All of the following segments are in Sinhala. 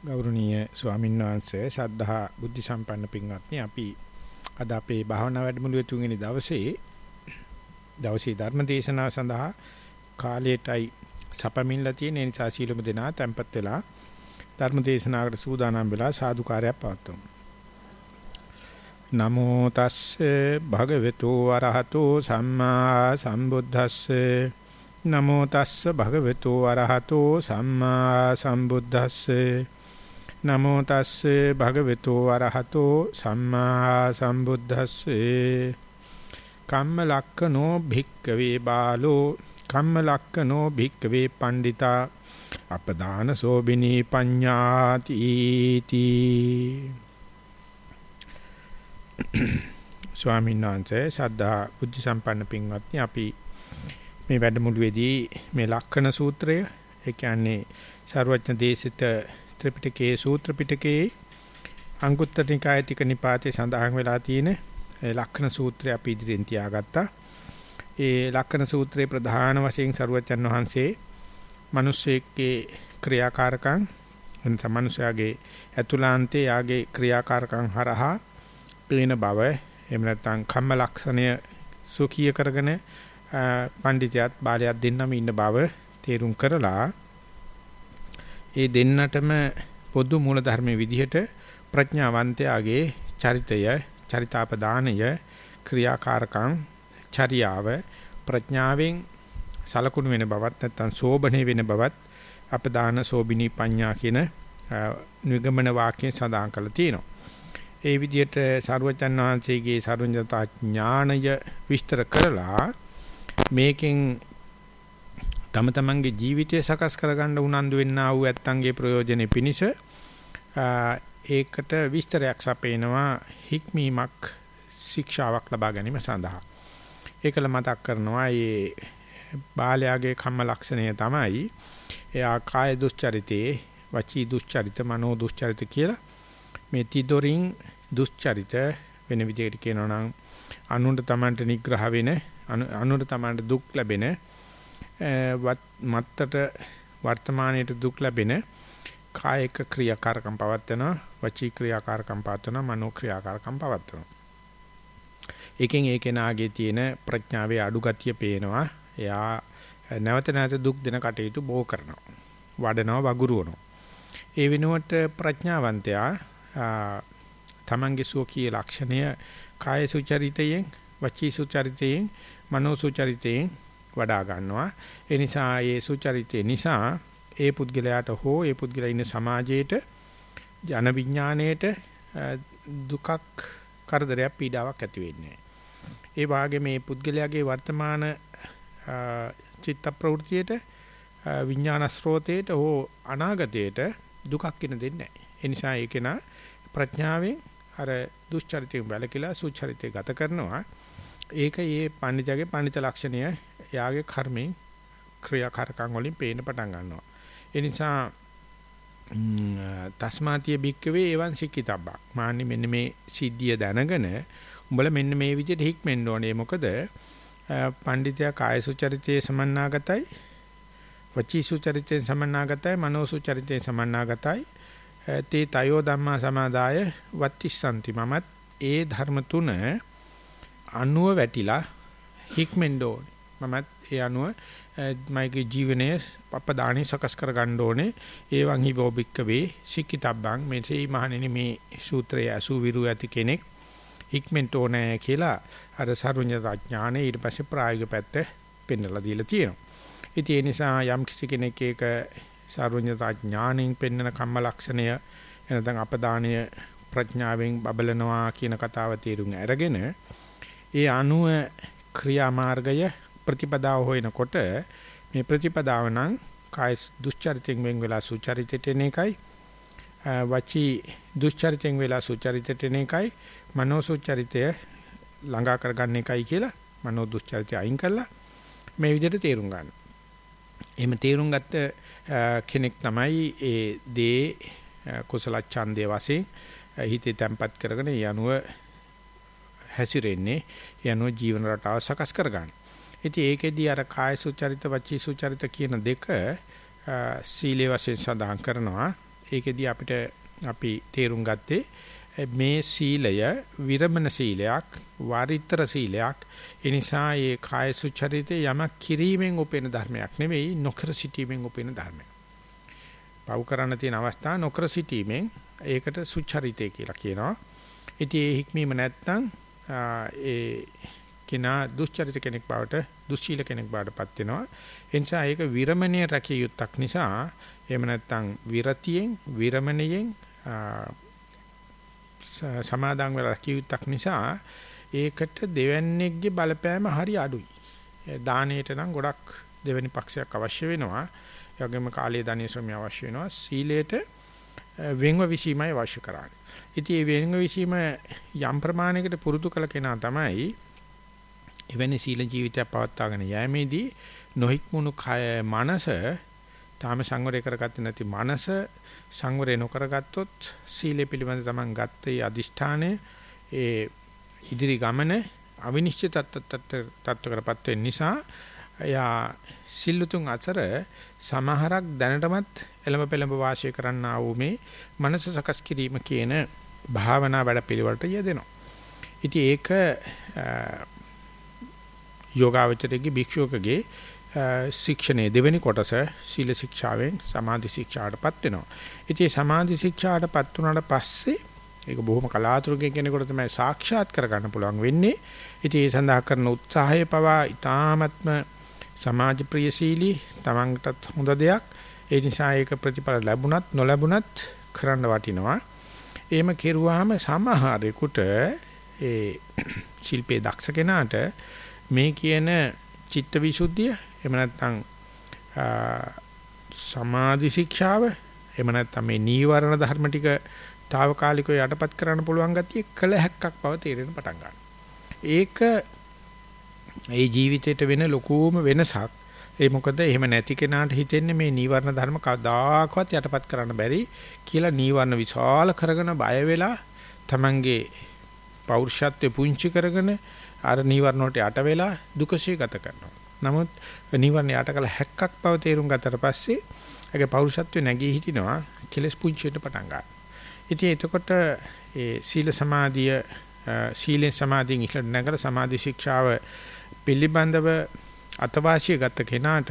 ගෞරවනීය ස්වාමීන් වහන්සේ සද්ධා බුද්ධ සම්පන්න පින්වත්නි අපි අද අපේ භාවනා වැඩමුළුවේ තුන්වෙනි දවසේ දවසේ ධර්ම දේශනාව සඳහා කාලයටයි සපමින්ලා තියෙන නිසා සීලමු දෙනා tempත් වෙලා ධර්ම දේශනාවකට සූදානම් වෙලා සාදුකාරයක් පවත්වමු. නමෝ තස්සේ භගවතු වරහතෝ සම්මා සම්බුද්දස්සේ. නමෝ තස්ස භගවතු වරහතෝ සම්මා සම්බුද්දස්සේ. නමෝ තස්සේ භගවතු වරහතෝ සම්මා සම්බුද්දස්සේ. කම්ම ලක්කනෝ භික්කවේ බාලෝ කම්ම ලක්කනෝ භික්කවේ පණ්ඩිතා අපදාන සෝබිනී පඤ්ඤාති තී. ස්වාමීන් වහන්සේ සද්ධා බුද්ධ සම්පන්න පින්වත්නි අපි මේ වැඩමුළුවේදී මේ ලක්කන සූත්‍රය ඒ කියන්නේ ਸਰවඥ දේශිත ත්‍රිපිටකයේ සූත්‍ර පිටකයේ අංගුත්තර නිකාය තික නිපාතේ සඳහන් වෙලා තියෙන ලක්කන සූත්‍රය අපි ඉදිරියෙන් තියාගත්තා. ඒ ලක්කන සූත්‍රයේ ප්‍රධාන වශයෙන් සරුවචන් වහන්සේ මිනිස්සෙක්ගේ ක්‍රියාකාරකම් එනිසා මිනිසයාගේ ඇතුළාන්තයේ යාගේ ක්‍රියාකාරකම් හරහා පේන බව එහෙම නැත්නම් කම්ම ලක්ෂණය සුඛීය කරගෙන පඬිතියත් බාලයක් දෙන්නම ඉන්න බව තේරුම් කරලා ඒ දෙන්නටම පොදු මූල ධර්මයේ විදිහට ප්‍රඥාවන්තයාගේ චරිතය චරිතාපදානය ක්‍රියාකාරකම් චර්යාව ප්‍රඥාවෙන් සලකුණු වෙන බවත් නැත්නම් සෝබනේ වෙන බවත් අපදාන සෝබිනී පඤ්ඤා කියන නිගමන වාක්‍යයෙන් සඳහන් කරලා තියෙනවා. ඒ විදිහට සරුවචන් වහන්සේගේ සරුඤ්‍යතා ඥාණය විස්තර කරලා මේකෙන් තම තමන්ගේ ජීවිතය සකස් කරගන්න උනන්දු වෙන්නා වූ ඇත්තන්ගේ ප්‍රයෝජනෙ පිණිස ඒකට විස්තරයක් සපේනවා හික්මීමක් ශික්ෂාවක් ලබා ගැනීම සඳහා. ඒකල මතක් කරනවා මේ බාලයාගේ කම්ම ලක්ෂණය තමයි එයා කාය දුස්චරිතේ වචී දුස්චරිත මනෝ දුස්චරිත කියලා මේ තිදොරින් දුස්චරිත වෙන විදිහකට කියනවා නම් අනුන්ට තමන්ට නිග්‍රහ වෙන අනුන්ට තමන්ට දුක් ලැබෙන මත්තට වර්තමානයේට දුක් ලැබෙන කායික ක්‍රියාකාරකම් පවත්වන වචී ක්‍රියාකාරකම් පවත්වන මනෝ ක්‍රියාකාරකම් පවත්වන එකෙන් ඒ කෙනාගේ තියෙන ප්‍රඥාවේ අඩු ගතිය පේනවා. එයා නැවත නැවත දුක් දෙන කටයුතු බෝ කරනවා. වඩනවා වගුරුවනවා. ඒ වෙනුවට ප්‍රඥාවන්තයා තමන්ගේ සෝකී ලක්ෂණය කාය සුචරිතයෙන් වචී සුචරිතයෙන් මනෝ සුචරිතයෙන් වඩා ගන්නවා ඒ නිසා ඒ සුචරිතය නිසා ඒ පුද්ගලයාට හෝ ඒ පුද්ගලයා ඉන්න සමාජයේට ජන විඥාණයට දුකක් කරදරයක් පීඩාවක් ඇති වෙන්නේ ඒ වාගේ මේ පුද්ගලයාගේ වර්තමාන චිත්ත ප්‍රවෘතියට විඥාන ස්රෝතේට හෝ අනාගතයට දුකක් කින දෙන්නේ නැහැ. ඒ නිසා ඒකේන ප්‍රඥාවෙන් අර දුෂ්චරිතයෙන් වැළකීලා සුචරිතය ගත කරනවා. ඒක ඒ පඬිජගේ පඬිත ලක්ෂණය යාගේ කර්මෙන් ක්‍රියාකාරකම් වලින් පේන්න පටන් ගන්නවා. ඒ නිසා තස්මාතිය බික්කවේ එවන් සික්කිතබ්බක්. මාන්නි මෙන්න මේ සිද්ධිය දැනගෙන උඹලා මෙන්න මේ විදිහට හික්මෙන්න ඕනේ. මොකද පඬිතයා කාය සුචරිතයේ සමන්නාගතයි වචී සුචරිතයෙන් සමන්නාගතයි මනෝ සුචරිතයෙන් සමන්නාගතයි තේ තයෝ ධම්මා සමාදාය වත්තිස්සanti මමත් ඒ ධර්ම තුන අනුව වැටිලා හික්මෙන්න ඕනේ. මමත් ඒ අනුව මගේ ජීවනයේ අපදානි සකස් කර ගන්න ඕනේ. ඒවන් හිවෝබික්ක වේ සික්කිතබ්බං මෙසේ මහණෙනි මේ සූත්‍රය අසු විරු ඇති කෙනෙක් හික්මෙන්ට ඕනේ කියලා අර සරුඤ්ඤතා ඥානෙ ඊට පස්සේ ප්‍රායෝගික පැත්ත පෙන්වලා දීලා තියෙනවා. ඉතින් ඒ නිසා යම් කිසි කෙනෙක් ඒක සරුඤ්ඤතා ඥාණයෙන් පෙන්වන කම්ම ලක්ෂණය එනතන් අපදානය ප්‍රඥාවෙන් බබලනවා කියන කතාව තේරුම් අරගෙන ඒ අනුව ක්‍රියාමාර්ගය ප්‍රතිපදාව හොයනකොට මේ ප්‍රතිපදාව නම් කාය දුස්චරිතෙන් වෙන් වෙලා සුචරිතයට එන එකයි වචී දුස්චරිතෙන් වෙලා සුචරිතයට එන එකයි මනෝ සුචරිතය ළඟා කරගන්න එකයි කියලා මනෝ දුස්චරිතය අයින් කරලා මේ විදිහට තේරුම් ගන්න. එහෙම තේරුම් ගත්ත කෙනෙක් තමයි ඒ දේ කුසල ඡන්දේ වශයෙන් හිතේ තැම්පත් කරගෙන ඒ අනුව හැසිරෙන්නේ ඒ අනුව ජීවන රටාව සකස් කරගන්න. ඉතින් ඒකෙදී අර කාය සුචරිත වචී සුචරිත කියන දෙක සීලේ වශයෙන් සඳහන් කරනවා. ඒකෙදි අපිට අපි තේරුම් ගත්තේ මේ සීලය විරමණ සීලයක් වාරිත්‍ර සීලයක් ඒ නිසා ඒ කාය සුචරිතේ යමක් කිරීමෙන් උපෙන ධර්මයක් නෙවෙයි නොකර සිටීමෙන් උපෙන ධර්මයක්. පව් කරන්න තියෙන අවස්ථා නොකර සිටීමෙන් ඒකට සුචරිතය කියලා කියනවා. ඉතින් ඒ හික්මීම නැත්තම් ඒ කෙනා දුස්චරිත කෙනෙක් බවට දුස්සීල කෙනෙක් බවට පත් වෙනවා. ඒ නිසා ඒක විරමණය රැකිය යුත්තක් නිසා එහෙම නැත්තම් විරතියෙන් විරමණයෙන් සමාදන් වෙලා රැකිය යුත්තක් නිසා ඒකට දෙවන්නේගේ බලපෑම හරි අඩුයි. දාණයට නම් ගොඩක් දෙවෙනි පක්ෂයක් අවශ්‍ය වෙනවා. ඒ වගේම කාලයේ ධනිය ශ්‍රමය අවශ්‍ය වෙනවා. සීලයට වෙන්ව විසීමයි අවශ්‍ය කරන්නේ. ඉතින් මේ වෙන්ව විසීම යම් ප්‍රමාණයකට පුරුදු කළ කෙනා තමයි එවැනි සීල ජීවිතයක් පවත්වාගෙන යෑමේදී නොහික්මුණු කය මනස තාම සංවරය කරගත්තේ නැති මනස සංවරය නොකරගත්තොත් සීලය පිළිබඳ තමන් ගත්තේ අදිෂ්ඨානය ඒ ඉදිරි ගමන අවිනිශ්චිත තත්ත්වකටපත් වෙන නිසා එයා සිල්ලුතුන් අතර සමහරක් දැනටමත් එළඹ පෙළඹ වාසය කරන්නා වූ මේ මනස සකස් කිරීම කියන භාවනා වැඩ පිළිවෙලට යෙදෙනවා. ඉතින් ඒක යෝගාවචරයේ භික්ෂුවකගේ ශික්ෂණයේ දෙවෙනි කොටස සීල ශික්ෂාවෙන් සමාධි ශික්ෂාටපත් වෙනවා. ඉතින් සමාධි ශික්ෂාටපත් වුණාට පස්සේ ඒක බොහොම කලාතුරකින් කෙනෙකුට තමයි සාක්ෂාත් කරගන්න පුළුවන් වෙන්නේ. ඉතින් ඒ සඳහා කරන උත්සාහය පවා ඊ타ත්ම සමාජ ප්‍රියශීලී තමන්ටත් හොඳ දෙයක්. ඒ නිසා ඒක ප්‍රතිඵල ලැබුණත් නොලැබුණත් කරන්න වටිනවා. එහෙම කෙරුවාම සමහරෙකුට ඒ ශිල්පේ දක්ෂ කෙනාට මේ කියන චිත්තවිසුද්ධිය එහෙම නැත්නම් සමාධි ශික්ෂාව එහෙම නැත්නම් මේ නීවරණ ධර්ම ටික తాවකාලිකව යටපත් කරන්න පුළුවන් ගතිය කළ හැක්කක් බව තේරෙන පටන් ගන්නවා. ඒක ඒ ජීවිතේට වෙන ලොකුම වෙනසක්. ඒ මොකද එහෙම නැති කෙනාට හිතෙන්නේ මේ නීවරණ ධර්ම කවදාකවත් යටපත් කරන්න බැරි කියලා නීවරණ විශාල කරගෙන බය වෙලා Tamange පෞරුෂත්වය පුංචි කරගෙන අර නීවරණ වලට යට වෙලා දුකසේ ගත කරනවා. නමුත් නිවර්ණ යට කළ හැක්කක් බව තේරුම් ගත්තට පස්සේ ඒකේ පෞරුෂත්වය නැගී හිටිනවා කෙලස් පුංචියට පටන් ගන්නවා. ඉතින් එතකොට ඒ සීල සමාධිය සීලෙන් සමාධියෙන් ඉහළට නැගලා සමාධි ශික්ෂාව පිළිබඳව අතවාසිය ගත කෙනාට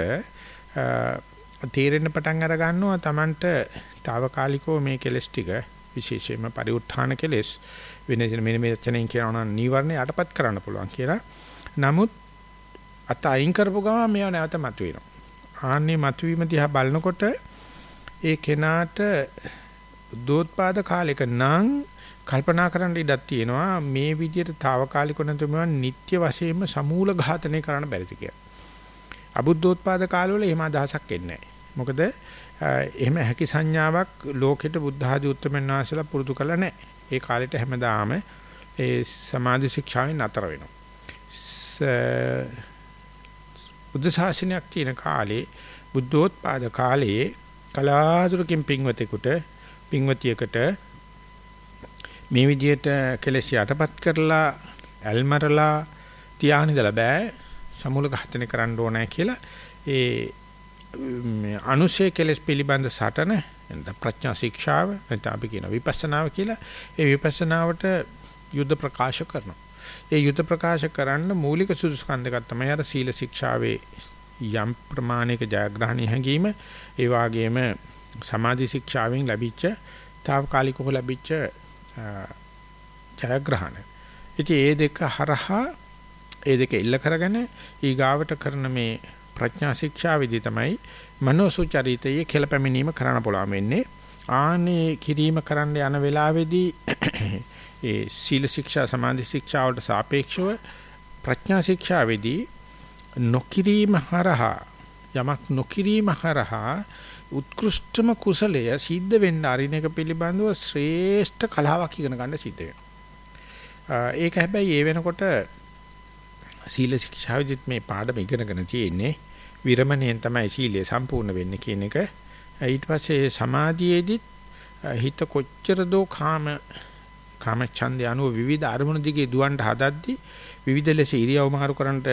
තේරෙන්න පටන් අර ගන්නවා Tamanට తాවකාලිකව මේ කෙලස් ටික විශේෂයෙන්ම පරිඋත්ථාන කෙලස් වෙන මෙන්න මේ වචනෙන් කියනවා නම් නීවරණ යටපත් කරන්න පුළුවන් කියලා. නමුත් අත අයින් කරපු ගමන් මේවා නැවත මතුවෙනවා. ආන්නේ මතුවීම දිහා බලනකොට ඒ කෙනාට බුද්ධෝත්පාද කාලයක නම් කල්පනා කරන්න ඉඩක් තියෙනවා මේ විදිහට తాවකාලික නැතුම නිත්‍ය වශයෙන්ම සමූල ඝාතනය කරන්න බැරිද කියලා. අබුද්ධෝත්පාද කාලවල එහෙම අදහසක් එන්නේ නැහැ. මොකද එහෙම හැකි සංඥාවක් ලෝකෙට බුද්ධ ආදී උත්තරමන් වහන්සේලා පුරුදු කළා නැහැ. ඒ කාලෙට හැමදාම ඒ සමාධි ශික්ෂාවෙන් අතර වෙනවා. බුද්ධ ශාසනයක් තියෙන කාලේ බුද්ධෝත්පාද කාලයේ කලාතුරකින් පින්වතෙකුට පින්වතියකට මේ විදිහට කෙලෙස් යටපත් කරලා ඇල්මරලා තියාගෙන ඉඳලා බෑ සමුල ඝාතනය කරන්න ඕනේ කියලා ඒ අනුශේ කෙලෙස් පිළිබඳ සටන එතන ප්‍රඥා ශික්ෂාව නැත්නම් අපි කියන විපස්සනාව කියලා ඒ විපස්සනාවට යුද්ධ ප්‍රකාශ කරනවා ඒ යුත ප්‍රකාශ කරන්න මූලික සුදුසුකම් දෙකක් තමයි අර සීල ශික්ෂාවේ යම් ප්‍රමාණයක ජයග්‍රහණය හැඟීම ඒ වගේම සමාධි ශික්ෂාවෙන් ලැබිච්ච తాවකාලිකව ලැබිච්ච ජයග්‍රහණ. ඉතින් ඒ දෙක හරහා ඒ දෙක ඉල්ල කරගෙන ඊගාවට කරන මේ ප්‍රඥා ශික්ෂාවේදී තමයි මනෝසුචරිතයේ කෙලපැමිනීම කරන්න පුළුවන් වෙන්නේ. ආනේ කිරීම කරන්න යන වෙලාවේදී ඒ සීල ශික්ෂා සමාධි ශික්ෂා වලට සාපේක්ෂව ප්‍රඥා ශික්ෂාවේදී නොකිරීම හරහා යමක් නොකිරීම හරහා උත්කෘෂ්ඨම කුසලය සිද්ධ වෙන්න අරින එක පිළිබඳව ශ්‍රේෂ්ඨ කලාවක් ඉගෙන ගන්න සිද්ධ වෙනවා. ඒක හැබැයි ඒ වෙනකොට සීල ශික්ෂාවෙදිත් මේ පාඩම ඉගෙනගෙන තියෙන්නේ විරමණයෙන් තමයි සීලය සම්පූර්ණ වෙන්නේ කියන එක. ඊට පස්සේ සමාධියේදිත් හිත කොච්චර දෝ කාම කාමච්ඡන්දය අනුව විවිධ අරමුණු දිගේ දුවන්න හදද්දී විවිධ ලෙස ඉරියව් මාරු කරන්නට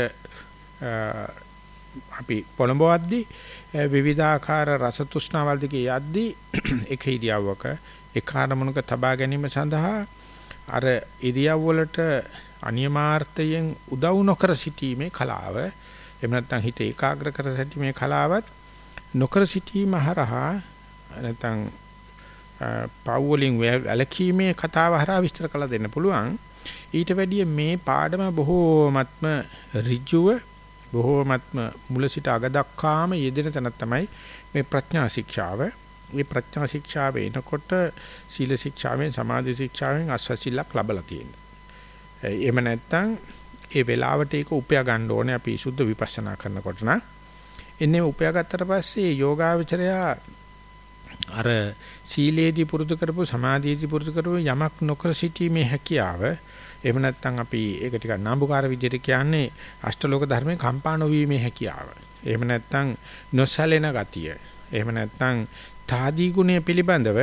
අපි පොළඹවද්දී විවිධාකාර රස තෘෂ්ණාවල් දිගේ යද්දී එක ඉරියව්වක එක අරමුණක තබා ගැනීම සඳහා අර ඉරියව් වලට අනියමාර්ථයෙන් උදව් නොකර සිටීමේ කලාව එහෙම නැත්නම් හිත ඒකාග්‍ර කර සිටීමේ කලාවත් නොකර සිටීම හරහා නැත්නම් පව් වලින් වැළකීමේ කතාව හරහා විස්තර කළ දෙන්න පුළුවන් ඊට වැඩිය මේ පාඩම බොහෝමත්ම ඍජුව බොහෝමත්ම මුල සිට අග දක්වාම යෙදෙන තැන තමයි මේ ප්‍රඥා ශික්ෂාව. මේ ප්‍රඥා ශික්ෂාව එනකොට සීල ශික්ෂාවෙන් සමාධි ශික්ෂාවෙන් අස්වැසිල්ලක් ලැබලා තියෙනවා. එහෙම නැත්නම් ඒ වෙලාවට ඒක උපයා ගන්න ඕනේ අපි සුද්ධ විපස්සනා කරනකොට නම්. එන්නේ උපයා ගත්තට පස්සේ යෝගාවචරයා අර සීලේදී පුරුදු කරපු සමාධියේදී පුරුදු කරපු යමක් නොකර සිටීමේ හැකියාව එහෙම නැත්නම් අපි ඒක ටිකක් නාඹුකාර විදිහට කියන්නේ අෂ්ටලෝක ධර්මයේ කම්පා නොවීමේ හැකියාව. එහෙම නැත්නම් නොසැලෙන ගතිය. එහෙම නැත්නම් තාදී ගුණය පිළිබඳව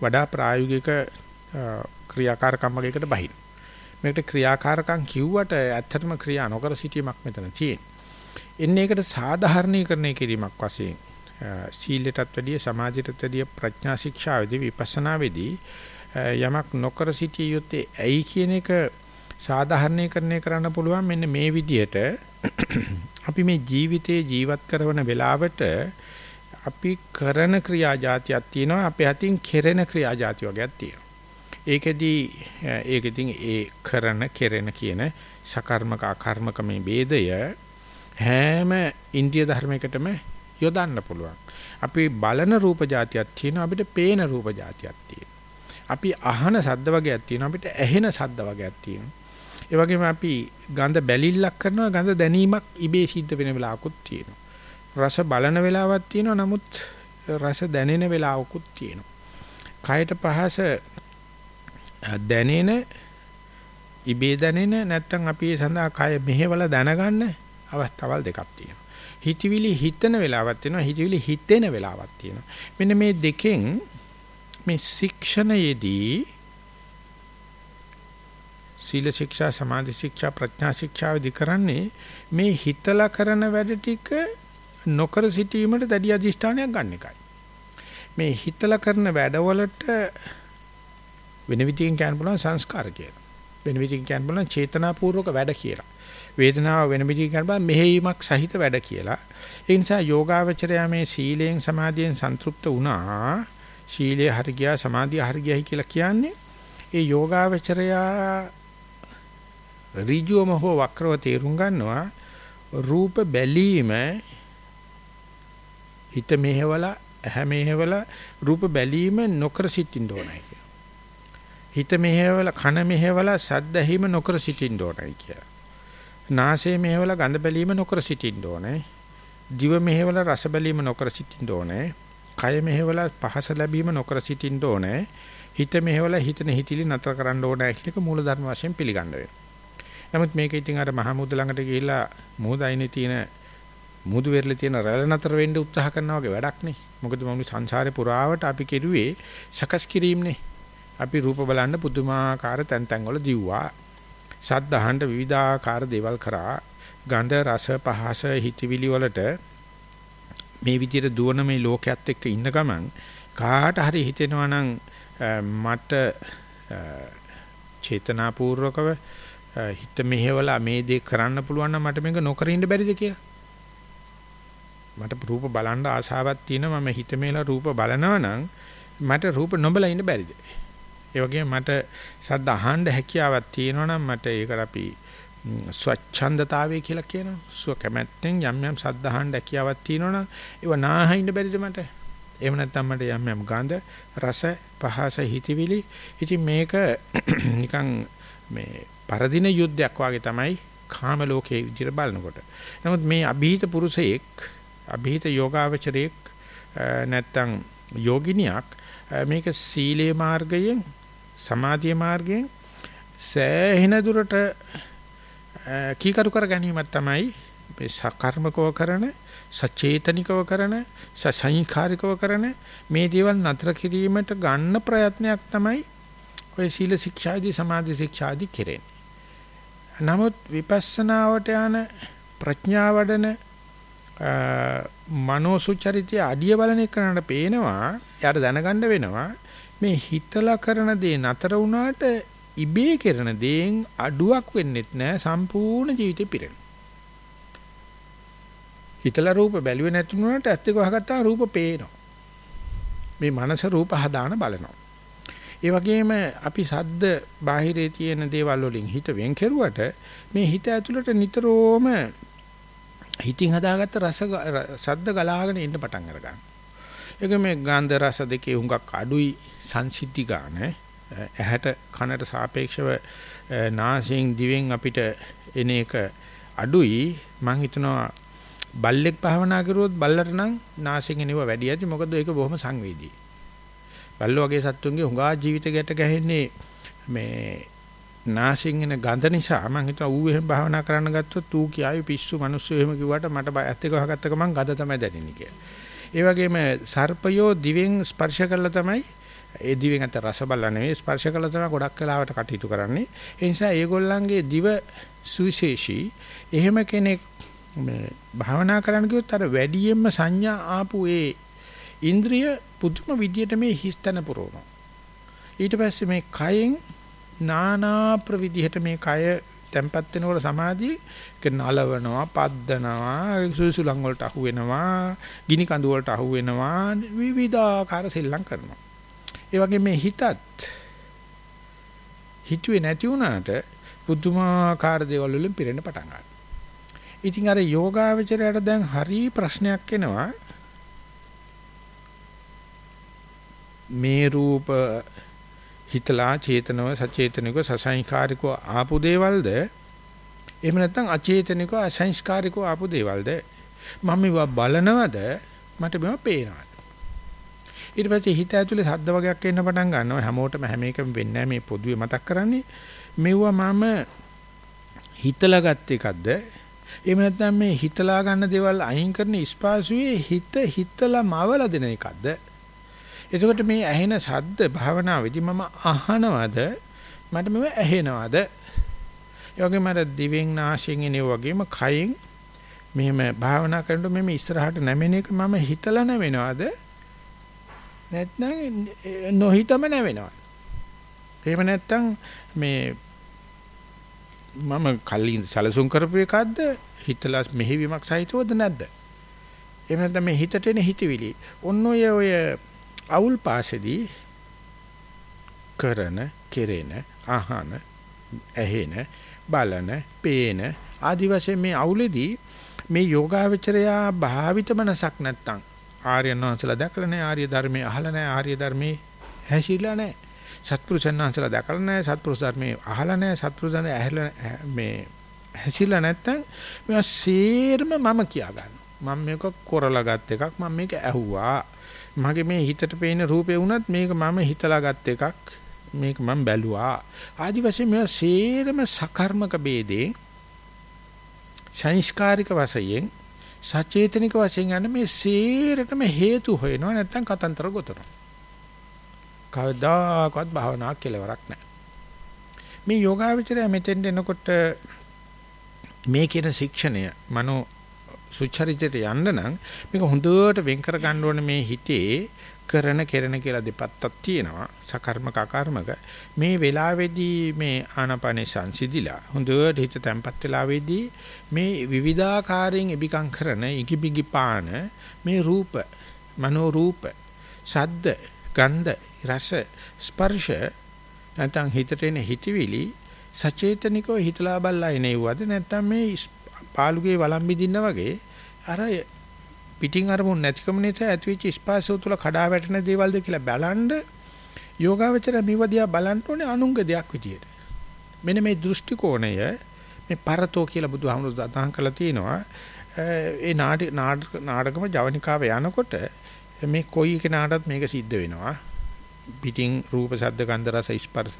වඩා ප්‍රායෝගික ක්‍රියාකාරකම් වගේකට බහින. මේකට ක්‍රියාකාරකම් කිව්වට ඇත්තටම ක්‍රියා නොකර සිටීමක් මෙතන තියෙන්නේ. එන්නේ ඒකට සාධාරණීකරණය කිරීමක් වශයෙන් සීලයටත් වැඩිය සමාධියටත් වැඩිය ප්‍රඥා ශික්ෂාවේදී විපස්සනාවේදී යමක් නොකර සිටිය යුත්තේ ඇයි කියන එක සාධාරණීකරණය කරන්න පුළුවන්. මෙන්න මේ විදිහට අපි මේ ජීවිතේ ජීවත් කරන වෙලාවට අපි කරන ක්‍රියා જાතියක් තියෙනවා. අපේ අතින් කෙරෙන ක්‍රියා જાති වර්ගයක් තියෙනවා. ඒකෙදී ඒක ඉතින් ඒ කරන කෙරෙන කියන සකර්මක අකර්මක මේ ભેදය හැම ඉන්දිය ධර්මයකටම යොදන්න පුළුවන්. අපි බලන රූප જાතියක් තියෙනවා අපිට පේන රූප જાතියක් තියෙනවා. අපි අහන සද්ද වර්ගයක් තියෙනවා අපිට ඇහෙන සද්ද වර්ගයක් තියෙනවා. ඒ වගේම අපි ගඳ බැලිල්ලක් කරනවා ගඳ දැනීමක් ඉබේ සිද්ධ වෙන වෙලාවකුත් තියෙනවා. රස බලන වෙලාවක් තියෙනවා නමුත් රස දැනෙන වෙලාවකුත් තියෙනවා. කයට පහස දැනෙන ඉබේ දැනෙන නැත්නම් අපි ඒ සඳහා කය මෙහෙवला දැනගන්න අවස්ථාවල් දෙකක් තියෙනවා. හිතවිලි හිතන වෙලාවක් තියෙනවා හිතවිලි හිතෙන වෙලාවක් තියෙනවා. මෙන්න මේ දෙකෙන් මේ ශික්ෂණයේදී සීල ශික්ෂා සමාධි ශික්ෂා ප්‍රඥා ශික්ෂා විදි කරන්නේ මේ හිතලා කරන වැඩ ටික නොකර සිටීමට දැඩි අධිෂ්ඨානයක් ගන්න එකයි. මේ හිතලා කරන වැඩවලට වෙන විදිහෙන් කියන්න පුළුවන් සංස්කාර කියලා. වෙන විදිහෙන් කියන්න පුළුවන් චේතනාපූර්වක වැඩ කියලා. වේදනාව වෙන විදිහෙන් කියන්න පුළුවන් මෙහෙයීමක් සහිත වැඩ කියලා. ඒ නිසා යෝගාවචරය මේ සීලයෙන් සමාධියෙන් සන්තුෂ්ත වුණා. ශීලයේ හරි ගියා සමාධිය හරි ගියයි කියලා කියන්නේ ඒ යෝගාවචරයා ඍජුවම හෝ වක්‍රව තේරුම් ගන්නවා රූප බැලීම හිත මෙහෙවලා ඇහැ මෙහෙවලා රූප බැලීම නොකර සිටින්න ඕනයි හිත මෙහෙවලා කන මෙහෙවලා සද්ද ඇහිම නොකර සිටින්න ඕනයි කියලා. නාසය මෙහෙවලා ගඳ බැලීම නොකර සිටින්න ඕනේ. දිව මෙහෙවලා රස බැලීම නොකර සිටින්න ඕනේ. කය මෙහෙවලා පහස ලැබීම නොකර සිටින්න ඕනේ. හිත මෙහෙවලා හිතන හිතිලි නතර කරන්න ඕනේ කියලා ඒක මූලධර්ම වශයෙන් පිළිගන්න වෙනවා. නමුත් මේක ඉතින් අර මහමුද ළඟට ගිහිලා මෝදයිනේ තියෙන මුදු වෙරළේ තියෙන රැළ නතර වෙන්න උත්සාහ කරනවා වගේ වැඩක් නේ. මොකද මම සංසාරේ පුරාවට අපි කෙරුවේ සකස් කිරීමනේ. අපි රූප බලන්න පුදුමාකාර තැන් තැන් වල දිව්වා. ශබ්ද අහන්න විවිධාකාර දේවල් කරා. ගන්ධ රස පහස හිතවිලි වලට මේ විදිහට දුවන මේ ලෝකයක් එක්ක ඉන්න ගමන් කාට හරි හිතෙනවා නම් මට චේතනාපූර්වකව හිත මෙහෙवला මේ දේ කරන්න පුළුවන් නම් මට මේක නොකර ඉන්න බැරිද කියලා. මට රූප බලන්න ආශාවක් තියෙනවා මම හිත මෙහෙලා රූප බලනවා නම් මට රූප නොබලා ඉන්න බැරිද? ඒ වගේම මට සද්ද අහන්න හැකියාවක් තියෙනවනම් මට ඒකට අපි ස්වච්ඡන්දතාවය කියලා කියනවා. සුව කැමැත්තෙන් යම් යම් සද්ද අහන්න හැකියාවක් තියෙනවනම් ඒව නාහින්න බැරිද මට? එහෙම නැත්නම් මට යම් යම් ගඳ, රස, පහස, හිතවිලි. ඉතින් මේක නිකන් මේ පරදින යුද්ධයක් වගේ තමයි කාම ලෝකයේ විදිහට බලනකොට. නමුත් මේ અભීත පුරුෂයෙක්, અભීත යෝගාවචරයෙක් නැත්නම් යෝගිනියක් මේක සීලේ මාර්ගයෙන් සමාධිය මාර්ගයෙන් සෑහෙන දුරට කීකරු කර ගැනීමක් තමයි මේ සකර්මකව කරන සචේතනිකව කරන සසංඛාරිකව කරන මේ දේවල් නතර කිරීමට ගන්න ප්‍රයත්නයක් තමයි ඔය සීල ශික්ෂාදී සමාධි ශික්ෂාදී කෙරෙන්නේ. නමුත් විපස්සනාවට යන ප්‍රඥා වඩන මනෝසුචරිතය අඩිය බලන එකනට පේනවා යාට දැනගන්න වෙනවා මේ හිතලා කරන දේ නතර වුණාට ඉබේ කරන දේෙන් අඩුවක් වෙන්නෙත් නෑ සම්පූර්ණ ජීවිතේ පිරෙන. හිතලා රූප බැලුවේ නැතුණාට ඇත්ත එක වහගත්තා රූප පේනවා. මේ මනස රූප හදාන බලනවා. ඒ වගේම අපි සද්ද බාහිරේ තියෙන දේවල් වලින් හිත වෙන් කෙරුවට මේ හිත ඇතුළට නිතරම හිතින් හදාගත්ත රස සද්ද ගලාගෙන ඉන්න පටන් අරගන්නවා. ඒක මේ ගන්ධ රස දෙකේ හුඟක් අඩුයි සංසිද්ධි ගන්න. ඇහැට කනට සාපේක්ෂව නාසයෙන් දිවෙන් අපිට එන එක අඩුයි. මම හිතනවා බල්ලෙක් භාවනා කරුවොත් බල්ලට නම් නාසයෙන් එනව වැඩි ඇති. මොකද ඒක බොහොම සංවේදී. බල්ලෝ වගේ සත්තුන්ගේ හුඟා ජීවිත ගැට ගැහෙන්නේ මේ නාසින් එන ගඳ නිසා මම හිතුවා ඌ එහෙම භාවනා කරන්න ගත්තොත් ඌ කියාවි පිස්සු මිනිස්සු එහෙම කිව්වට මට ඇත්ත එක වහගත්ත ගමන් ගඳ තමයි දැනෙන්නේ කියලා. ඒ වගේම සර්පයෝ දිවෙන් ස්පර්ශ කළා තමයි ඒ දිවෙන් අත රස බලලා නෙවෙයි ස්පර්ශ කළා තමයි ගොඩක් වෙලාවට කටයුතු කරන්නේ. ඒ නිසා ඒගොල්ලන්ගේ දිව සුවිශේෂී එහෙම කෙනෙක් මේ භාවනා කරන්න ගියොත් අර වැඩියෙන්ම සංඥා ආපු ඒ ඉන්ද්‍රිය පුදුම විදියට මේ හිස්තන පුරවනවා. ඊට පස්සේ මේ කයෙන් නානා ප්‍රවිධියට මේ කය තැම්පත් වෙනකොට සමාධිය ඒක නලවනවා, පද්දනවා, සුසුලං වලට අහු වෙනවා, ගිනි කඳු වලට අහු වෙනවා, විවිධාකාර සෙල්ලම් කරනවා. ඒ වගේ මේ හිතත් හිතුවේ නැති වුණාට පුදුමාකාර දේවල් වලින් පිරෙන්න පටන් ගන්නවා. ඉතින් අර යෝගාවචරයට දැන් හරි ප්‍රශ්නයක් එනවා. මේ රූප හිතලා චේතනව සචේතනිකව සසංකාරිකව ආපු දේවල්ද? එහෙම නැත්නම් අචේතනිකව අසංස්කාරිකව ආපු දේවල්ද? මම මේවා බලනවද? මට මේවා පේනවද? ඊට පස්සේ හිත ඇතුලේ සද්ද වගේක් එන්න පටන් ගන්නවා. හැමෝටම හැම එකම වෙන්නේ මේ පොදුවේ මතක් කරන්නේ. මෙවුවා මම හිතලා ගත් එකක්ද? එහෙම නැත්නම් මේ හිතලා ගන්න දේවල් අයින් කරන ස්පාසුවේ හිත හිතලා මවලා දෙන එකක්ද? එතකොට මේ ඇහෙන ශබ්ද භාවනාවේදී මම අහනවද? මට මෙව ඇහෙනවද? ඒ වගේම අර දිවෙන් නාසයෙන් එනේ වගේම කයෙන් මෙහෙම භාවනා කරනකොට මෙමෙ ඉස්සරහට නැමෙන එක මම හිතලා නැවෙනවද? නැත්නම් නොහිතම නැවෙනවද? එහෙම නැත්නම් මේ මම කලින් සැලසුම් කරපු එකක්ද? හිතලා මෙහෙවීමක් සහිතවද නැද්ද? එහෙම නැත්නම් මේ හිතට එන හිතවිලි. ඔන්න ඔය ඔය අවුල් පාසෙදී කරන, කෙරෙන, අහන, ඇහෙන, බලන, පේන ආදි වශයෙන් මේ අවුලේදී මේ යෝගාවචරයා භාවිත මනසක් නැත්තම් ආර්යනාංශලා දැකලා නැහැ ආර්ය ධර්මයේ අහලා නැහැ ආර්ය ධර්මයේ හැසිරලා නැහැ. සත්පුරුෂයන්වහන්සේලා දැකලා නැහැ සත්පුරුෂ ධර්මයේ අහලා නැහැ සත්පුරුෂ ධර්මයේ ඇහැලා මේ හැසිරලා නැත්තම් මේවා සේරම මම කියා ගන්නවා මම මේක කරලා ගත් එකක් මම මේක ඇහුවා. මගේ මේ හිතට පේන රූපේ වුණත් මේක මම හිතලා ගත් එකක්. මේක මම බැලුවා. ආදි වශයෙන් මේ සේරම සකර්මක ભેදේ සංස්කාරික වශයෙන් සචේතනික වශයෙන් යන මේ සේරටම හේතු හොයනවා නැත්නම් කතන්තර ගොතනවා. කවදාකවත් භාවනාවක් කෙලවරක් නැහැ. මේ යෝගාවචරය මෙතෙන්ට එනකොට මේ කියන ශික්ෂණය මනෝ සුචරිතයට යන්න නම් මේක හොඳට වෙන් කර ගන්න ඕනේ මේ හිතේ කරන කෙරෙන කියලා දෙපත්තක් තියෙනවා. සකර්මක අකර්මක. මේ වෙලාවේදී මේ ආනාපානේ සංසිඳිලා හොඳට හිත තැම්පත් වෙලාවේදී මේ විවිධාකාරයෙන් ඉබිකම් කරන ඉකිබිගි පාන මේ රූප මනෝ රූප ශබ්ද ගන්ධ රස ස්පර්ශ නැත්නම් හිතට එන හිතවිලි සචේතනිකව හිතලා බලලා එනෙව්වද නැත්නම් මේ පාළුගේ වළම් බින්දින්න වගේ අර පිටින් අරමුණ නැතිකම නිසා ඇතිවෙච්ච ස්පාසය තුළ කඩා වැටෙන දේවල්ද කියලා බලන්න යෝගාවචර මිවදියා බලන්න ඕනේ අනුංග දෙයක් විදියට. මෙන්න මේ දෘෂ්ටි කෝණය මේ පරතෝ කියලා බුදුහාමුදුරු සඳහන් කරලා තියෙනවා. ඒ නාටකම ජවනිකාව යනකොට මේ කොයි කෙනාටත් මේක සිද්ධ වෙනවා. පිටින් රූප ශබ්ද ගන්ධ රස ස්පර්ශ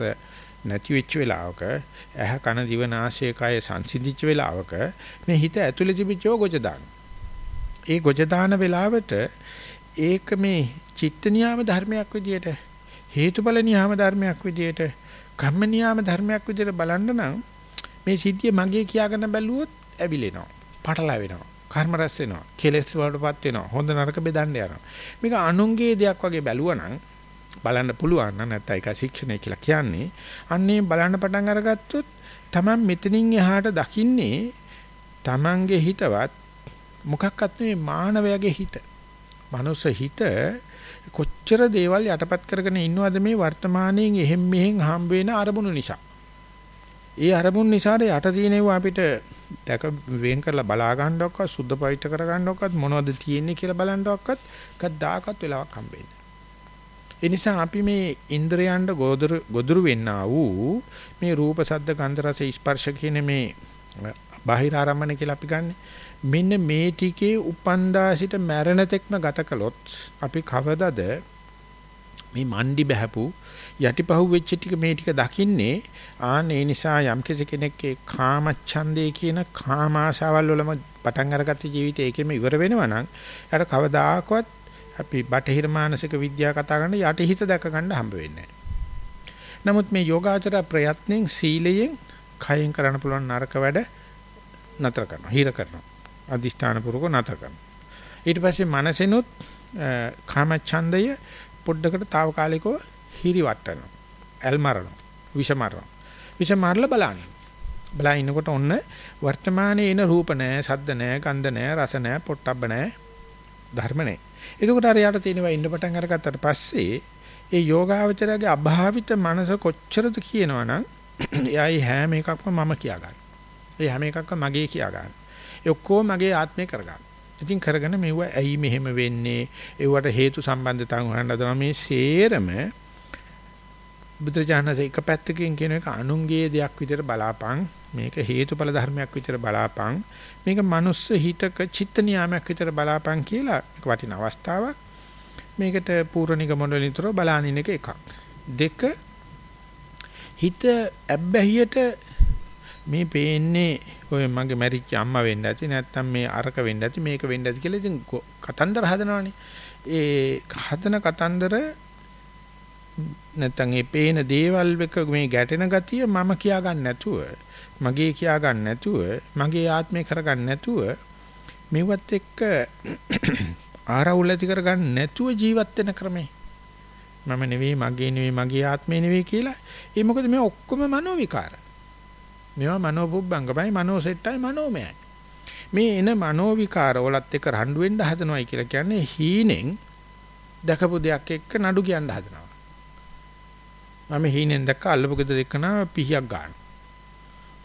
නැති වෙච්ච වෙලාවක ඇහ කන දිව නාසය කය සංසිඳිච්ච වෙලාවක මේ හිත ඇතුලේ තිබිච්චව ගොජ දාන. ඒ ගොජ දාන වෙලාවට ඒක මේ චිත්ත නියාම ධර්මයක් විදියට හේතුඵල නියාම ධර්මයක් විදියට කම්ම නියාම ධර්මයක් විදියට බලන්න නම් මේ සිද්ධිය මගේ කියාගෙන බැලුවොත් ඇවිලෙනවා. පටලැවෙනවා. කර්ම රැස් වෙනවා. කෙලෙස් වලටපත් වෙනවා. හොඳ නරක බෙදන්න යනවා. මේක අනුන්ගේ දෙයක් වගේ බැලුවනම් බලන්න පුළුවන් නම් නැත්නම් ඒක ශික්ෂණය කියලා කියන්නේ. අන්නේ බලන්න පටන් අරගත්තොත් Taman මෙතනින් එහාට දකින්නේ Tamanගේ හිතවත් මොකක්වත් නෙවෙයි මානවයාගේ හිත. මනුස්ස හිත කොච්චර දේවල් යටපත් කරගෙන ඉන්නවද මේ වර්තමානයේ එහෙම් මෙහෙම් හම්බ වෙන අරමුණු නිසා. ඒ අරමුණු නිසා යට තියෙනවා අපිට දැක වෙන් කරලා බලා ගන්නවක්වත් සුද්ධ පවිත්‍ර කර ගන්නවක්වත් මොනවද තියෙන්නේ කියලා බලන්නවක්වත් කද්දාකත් වෙලාවක් හම්බෙන්නේ. ඒ නිසා අපි මේ ඉන්ද්‍රයන්ට ගොදුරු ගොදුරු වෙන්නා වූ මේ රූප සද්ද ගන්ධ රස ස්පර්ශ කියන මේ බාහිර ආරම්මන කියලා අපි ගන්නෙ. මෙන්න මේ ටිකේ උපන්දා සිට මැරෙන තෙක්ම ගත කළොත් අපි කවදද මේ මණ්ඩි බහැපු යටිපහුව වෙච්ච ටික මේ ටික දකින්නේ ආන් ඒ නිසා යම් කෙනෙක්ගේ කාමච්ඡන්දේ කියන කාම ආශාවල් වලම පටන් අරගත්ත ජීවිතය ඒකෙම ඉවර වෙනවා නම් යාට කවදාකවත් අපි බටහිර මානසික විද්‍යාව කතා කරන යටිහිත දැක ගන්න හම්බ වෙන්නේ නමුත් මේ යෝගාචර ප්‍රයත්නෙන් සීලයෙන් කයෙන් කරන්න පුළුවන් නරක වැඩ නතර කරනවා හිර කරනවා. අදිෂ්ඨාන පුරුක නතර කරනවා. ඊට පස්සේ මනසෙනුත් කාමච්ඡන්දය පොඩ්ඩකට తాවකාලිකව හිරි වට්ටනවා ඇල් මරනවා. විෂ මරනවා. විෂ මාරලා බලන්නේ. බලා ඉන්නකොට ඔන්න වර්තමානයේ එන රූප නැහැ සද්ද නැහැ ගන්ධ නැහැ රස නැහැ පොට්ටබ්බ නැහැ ධර්ම නැහැ එතකොට අර යට තියෙනවා ඉන්න පටන් අරගත්තට පස්සේ ඒ යෝගාවචරයේ අභාවිත මනස කොච්චරද කියනවනම් එයායි හැම එකක්ම මම කියා ගන්න. ඒ හැම එකක්ම මගේ කියා ගන්න. ඒ ඔක්කොම මගේ ආත්මේ කර ගන්න. ඉතින් කරගෙන මෙව ඇයි මෙහෙම වෙන්නේ? ඒවට හේතු සම්බන්ධතාව හොයන්න හදනවා මේ සේරම බුදුජානක එක පැත්තකින් කියන එක අනුන්ගේ දෙයක් විතර බලාපං මේක හේතුඵල ධර්මයක් විතර බලාපං මේක මනුස්ස හිතක චිත්ත නියාමයක් විතර බලාපං කියලා එක වටින අවස්ථාවක්. මේකට පූර්ව නිගමන වලින්තර බලානින එක එකක්. දෙක හිත ඇබ්බැහියට මේ පේන්නේ ඔය මගේ මැරිච්ච අම්මා වෙන්න ඇති නැත්නම් මේ අරක වෙන්න ඇති මේක වෙන්න ඇති කියලා ඉතින් කතන්දර හදනවනේ. ඒ හදන කතන්දර නැත්නම් ඒ පේන දේවල් එක මේ ගැටෙන ගතිය මම කියා ගන්න නැතුව මගේ කියා ගන්න නැතුව මගේ ආත්මේ කර ගන්න නැතුව මෙවත් එක්ක ආරවුල් ඇති කර ගන්න නැතුව ජීවත් වෙන ක්‍රමේ. මම නෙවෙයි මගේ නෙවෙයි මගේ ආත්මේ නෙවෙයි කියලා. ඒ මොකද මේ ඔක්කොම මනෝ විකාර මේවා මනෝ බුබ්බංගමයි මනෝ සෙට්ටයි මනෝමයයි. මේ එන මනෝ විකාර වලත් එක්ක රණ්ඩු වෙන්න හදනවයි කියලා කියන්නේ හීනෙන් දැකපු දෙයක් එක්ක නඩු කියන්න හදනවා. මම හීනෙන් දැක්ක අල්ලපු ගෙදර එක්කන පිහියක් ගන්න.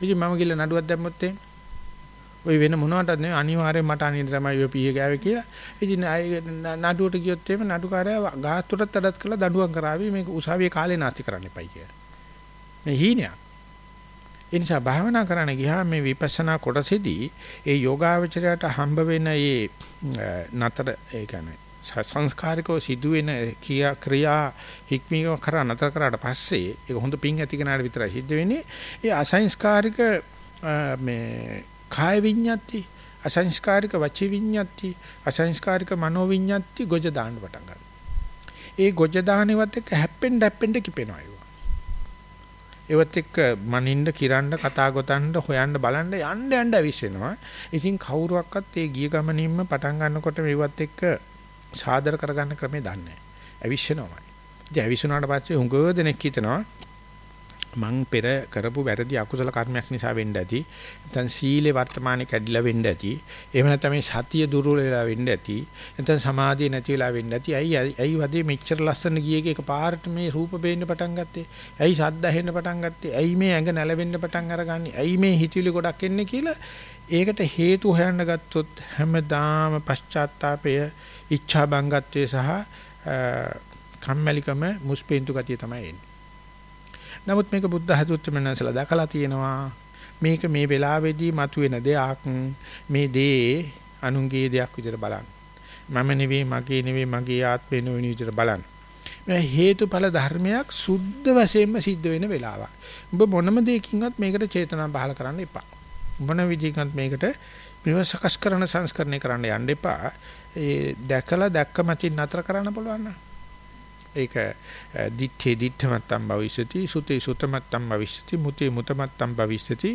ඉතින් මම ගිහලා නඩුවක් දැම්මොත් එහෙම ඔය වෙන මොනවටද නෙවෙයි අනිවාර්යෙන් මට අනිත් තමයි ඔය පිහිය ගෑවේ කියලා. ඉතින් නඩුවට ගියොත් එහෙම නඩුකාරයා ගාස්තුරට අඩත් කළා දඬුවම් කරાવી මේක උසාවියේ කාලේ නාස්ති කරන්න එපයි කියලා. මේ හීනයක්. ඒ නිසා භාවනා කරන්න ගියාම මේ විපස්සනා කොටසේදී ඒ යෝගාවචරයට හම්බ වෙන මේ නතර ඒ කියන්නේ සංස්කාරිකව සිදුවෙන කියා ක්‍රියා හික්මීම කරා නතර කරාට පස්සේ ඒක හොඳ පිං ඇති කෙනාට විතරයි සිද්ධ වෙන්නේ. ඒ අසංස්කාරික මේ කාය විඤ්ඤාති අසංස්කාරික වචී විඤ්ඤාති අසංස්කාරික මනෝ විඤ්ඤාති ගොජ දාන්න පටන් ගන්නවා. ඒ ගොජ දානෙවත් එක්ක හැප්පෙන්න හැප්පෙන්න කිපෙනවා ඒවා. ඒවත් එක්ක මනින්න කිරන්න කතා ගොතන්න හොයන්න බලන්න යන්න යන්න අවිස්සෙනවා. ඉතින් කවුරුවක්වත් ඒ ගිය ගමනින්ම පටන් ගන්නකොට මේවත් එක්ක සාදර කරගන්න ක්‍රමේ දන්නේ නැහැ. ඇවිස්සෙනවමයි. ඉතින් ඇවිස්සුනාට පස්සේ හුඟ දෙනෙක් හිතනවා මං පෙර කරපු වැරදි අකුසල කර්මයක් නිසා වෙන්න ඇති. නැත්නම් සීලේ වර්තමානයේ කැඩිලා වෙන්න ඇති. එහෙම නැත්නම් මේ සතිය දුර්වල වෙලා වෙන්න ඇති. නැත්නම් සමාධිය නැති වෙලා වෙන්න ඇති. ඇයි ඇයි වදේ මෙච්චර ලස්සන ගියේක එකපාරට මේ රූප පේන්න පටන් ගත්තේ? ඇයි ශබ්ද ඇහෙන්න පටන් ගත්තේ? ඇයි මේ ඇඟ නැලවෙන්න පටන් අරගන්නේ? ඇයි මේ හිතවිලි ගොඩක් එන්නේ කියලා ඒකට හේතු හොයන්න ගත්තොත් හැමදාම පශ්චාත්තාපය ඉච්ඡා බංගත්වයේ සහ කම්මැලිකම මුස්පේන්තු ගතිය තමයි එන්නේ. නමුත් මේක බුද්ධ හදුත්‍රමනසලා දැකලා තියෙනවා. මේක මේ වෙලාවේදී මතුවෙන දෙයක් මේ දේ අනුන්ගේ දෙයක් විදිහට බලන්න. මම නෙවෙයි මගේ නෙවෙයි මගේ ආත්මේ නෙවෙයි විදිහට බලන්න. මේ හේතුඵල ධර්මයක් සුද්ධ වශයෙන්ම සිද්ධ වෙන වෙලාවක්. ඔබ මොනම දෙයකින්වත් මේකට චේතනා පහල කරන්න එපා. මොන විදිහකින්වත් මේකට මේව සකස් කරන සංස්කරණය කරන්න යන්න එපා. ඒ දැකලා දැක්ක මතින් නතර කරන්න පුළුවන් ඒක දිත්තේ දිත්තමත්තම් භවිෂති සුතේ සුතමත්තම් භවිෂති මුතේ මුතමත්තම් භවිෂති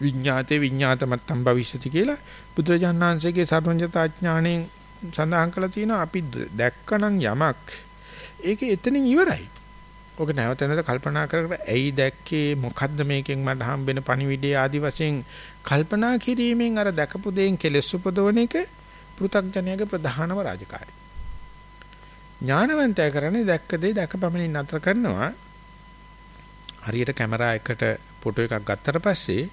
විඤ්ඤාතේ විඤ්ඤාතමත්තම් භවිෂති කියලා බුදුරජාණන්සේගේ සර්වඥතා ඥාණයෙන් සඳහන් කරලා තියෙනවා. අපි දැක්කනම් යමක්. ඒක එතනින් ඉවරයි. ඔක නැවත නැවත කල්පනා කර කර ඇයි දැක්කේ? මොකද්ද මේකෙන් මට හම්බෙන පණිවිඩය? ආදි වශයෙන් කල්පනා කිරීමෙන් අර දැකපු දෙයින් කෙලෙස් උපදවන එක පෘථග්ජනයාගේ ප්‍රධානම රාජකාරිය. ඥානවන්තය කරන්නේ දැක්ක දේ දැකපමණින් නතර කරනවා. හරියට කැමරා එකට ෆොටෝ එකක් ගත්තට පස්සේ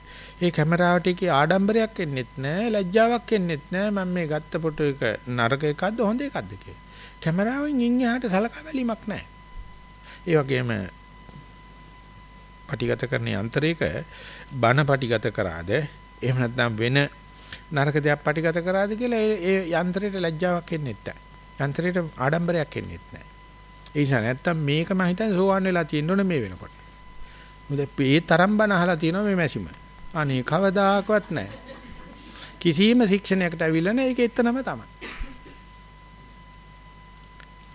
ඒ කැමරාවට එකේ ආඩම්බරයක් එන්නෙත් නැහැ ලැජ්ජාවක් එන්නෙත් නැහැ මම මේ ගත්ත ෆොටෝ එක නරක එකක්ද හොඳ එකක්ද කියලා. කැමරාවෙන් ඉන් එහාට සලකා බැලීමක් නැහැ. ඒ වගේම පටිගත කරන යන්ත්‍රයක බන පටිගත කරාද එහෙම නැත්නම් වෙන නරක දෙයක් පටිගත කරාද කියලා ඒ යන්ත්‍රයට ලැජ්ජාවක් එන්නේ නැහැ. යන්ත්‍රයට ආඩම්බරයක් එන්නේ නැහැ. ඒ නිසා නැත්තම් මේක මම හිතන්නේ සෝවන් වෙලා තියෙන්න මේ වෙනකොට. මොකද මේ තරම් බන අහලා තියෙනවා මේ මැසිම. අනේ කවදාකවත් නැහැ. කිසියම් ශික්ෂණයකට අවිල්ල නැහැ ඒක එතනම තමයි.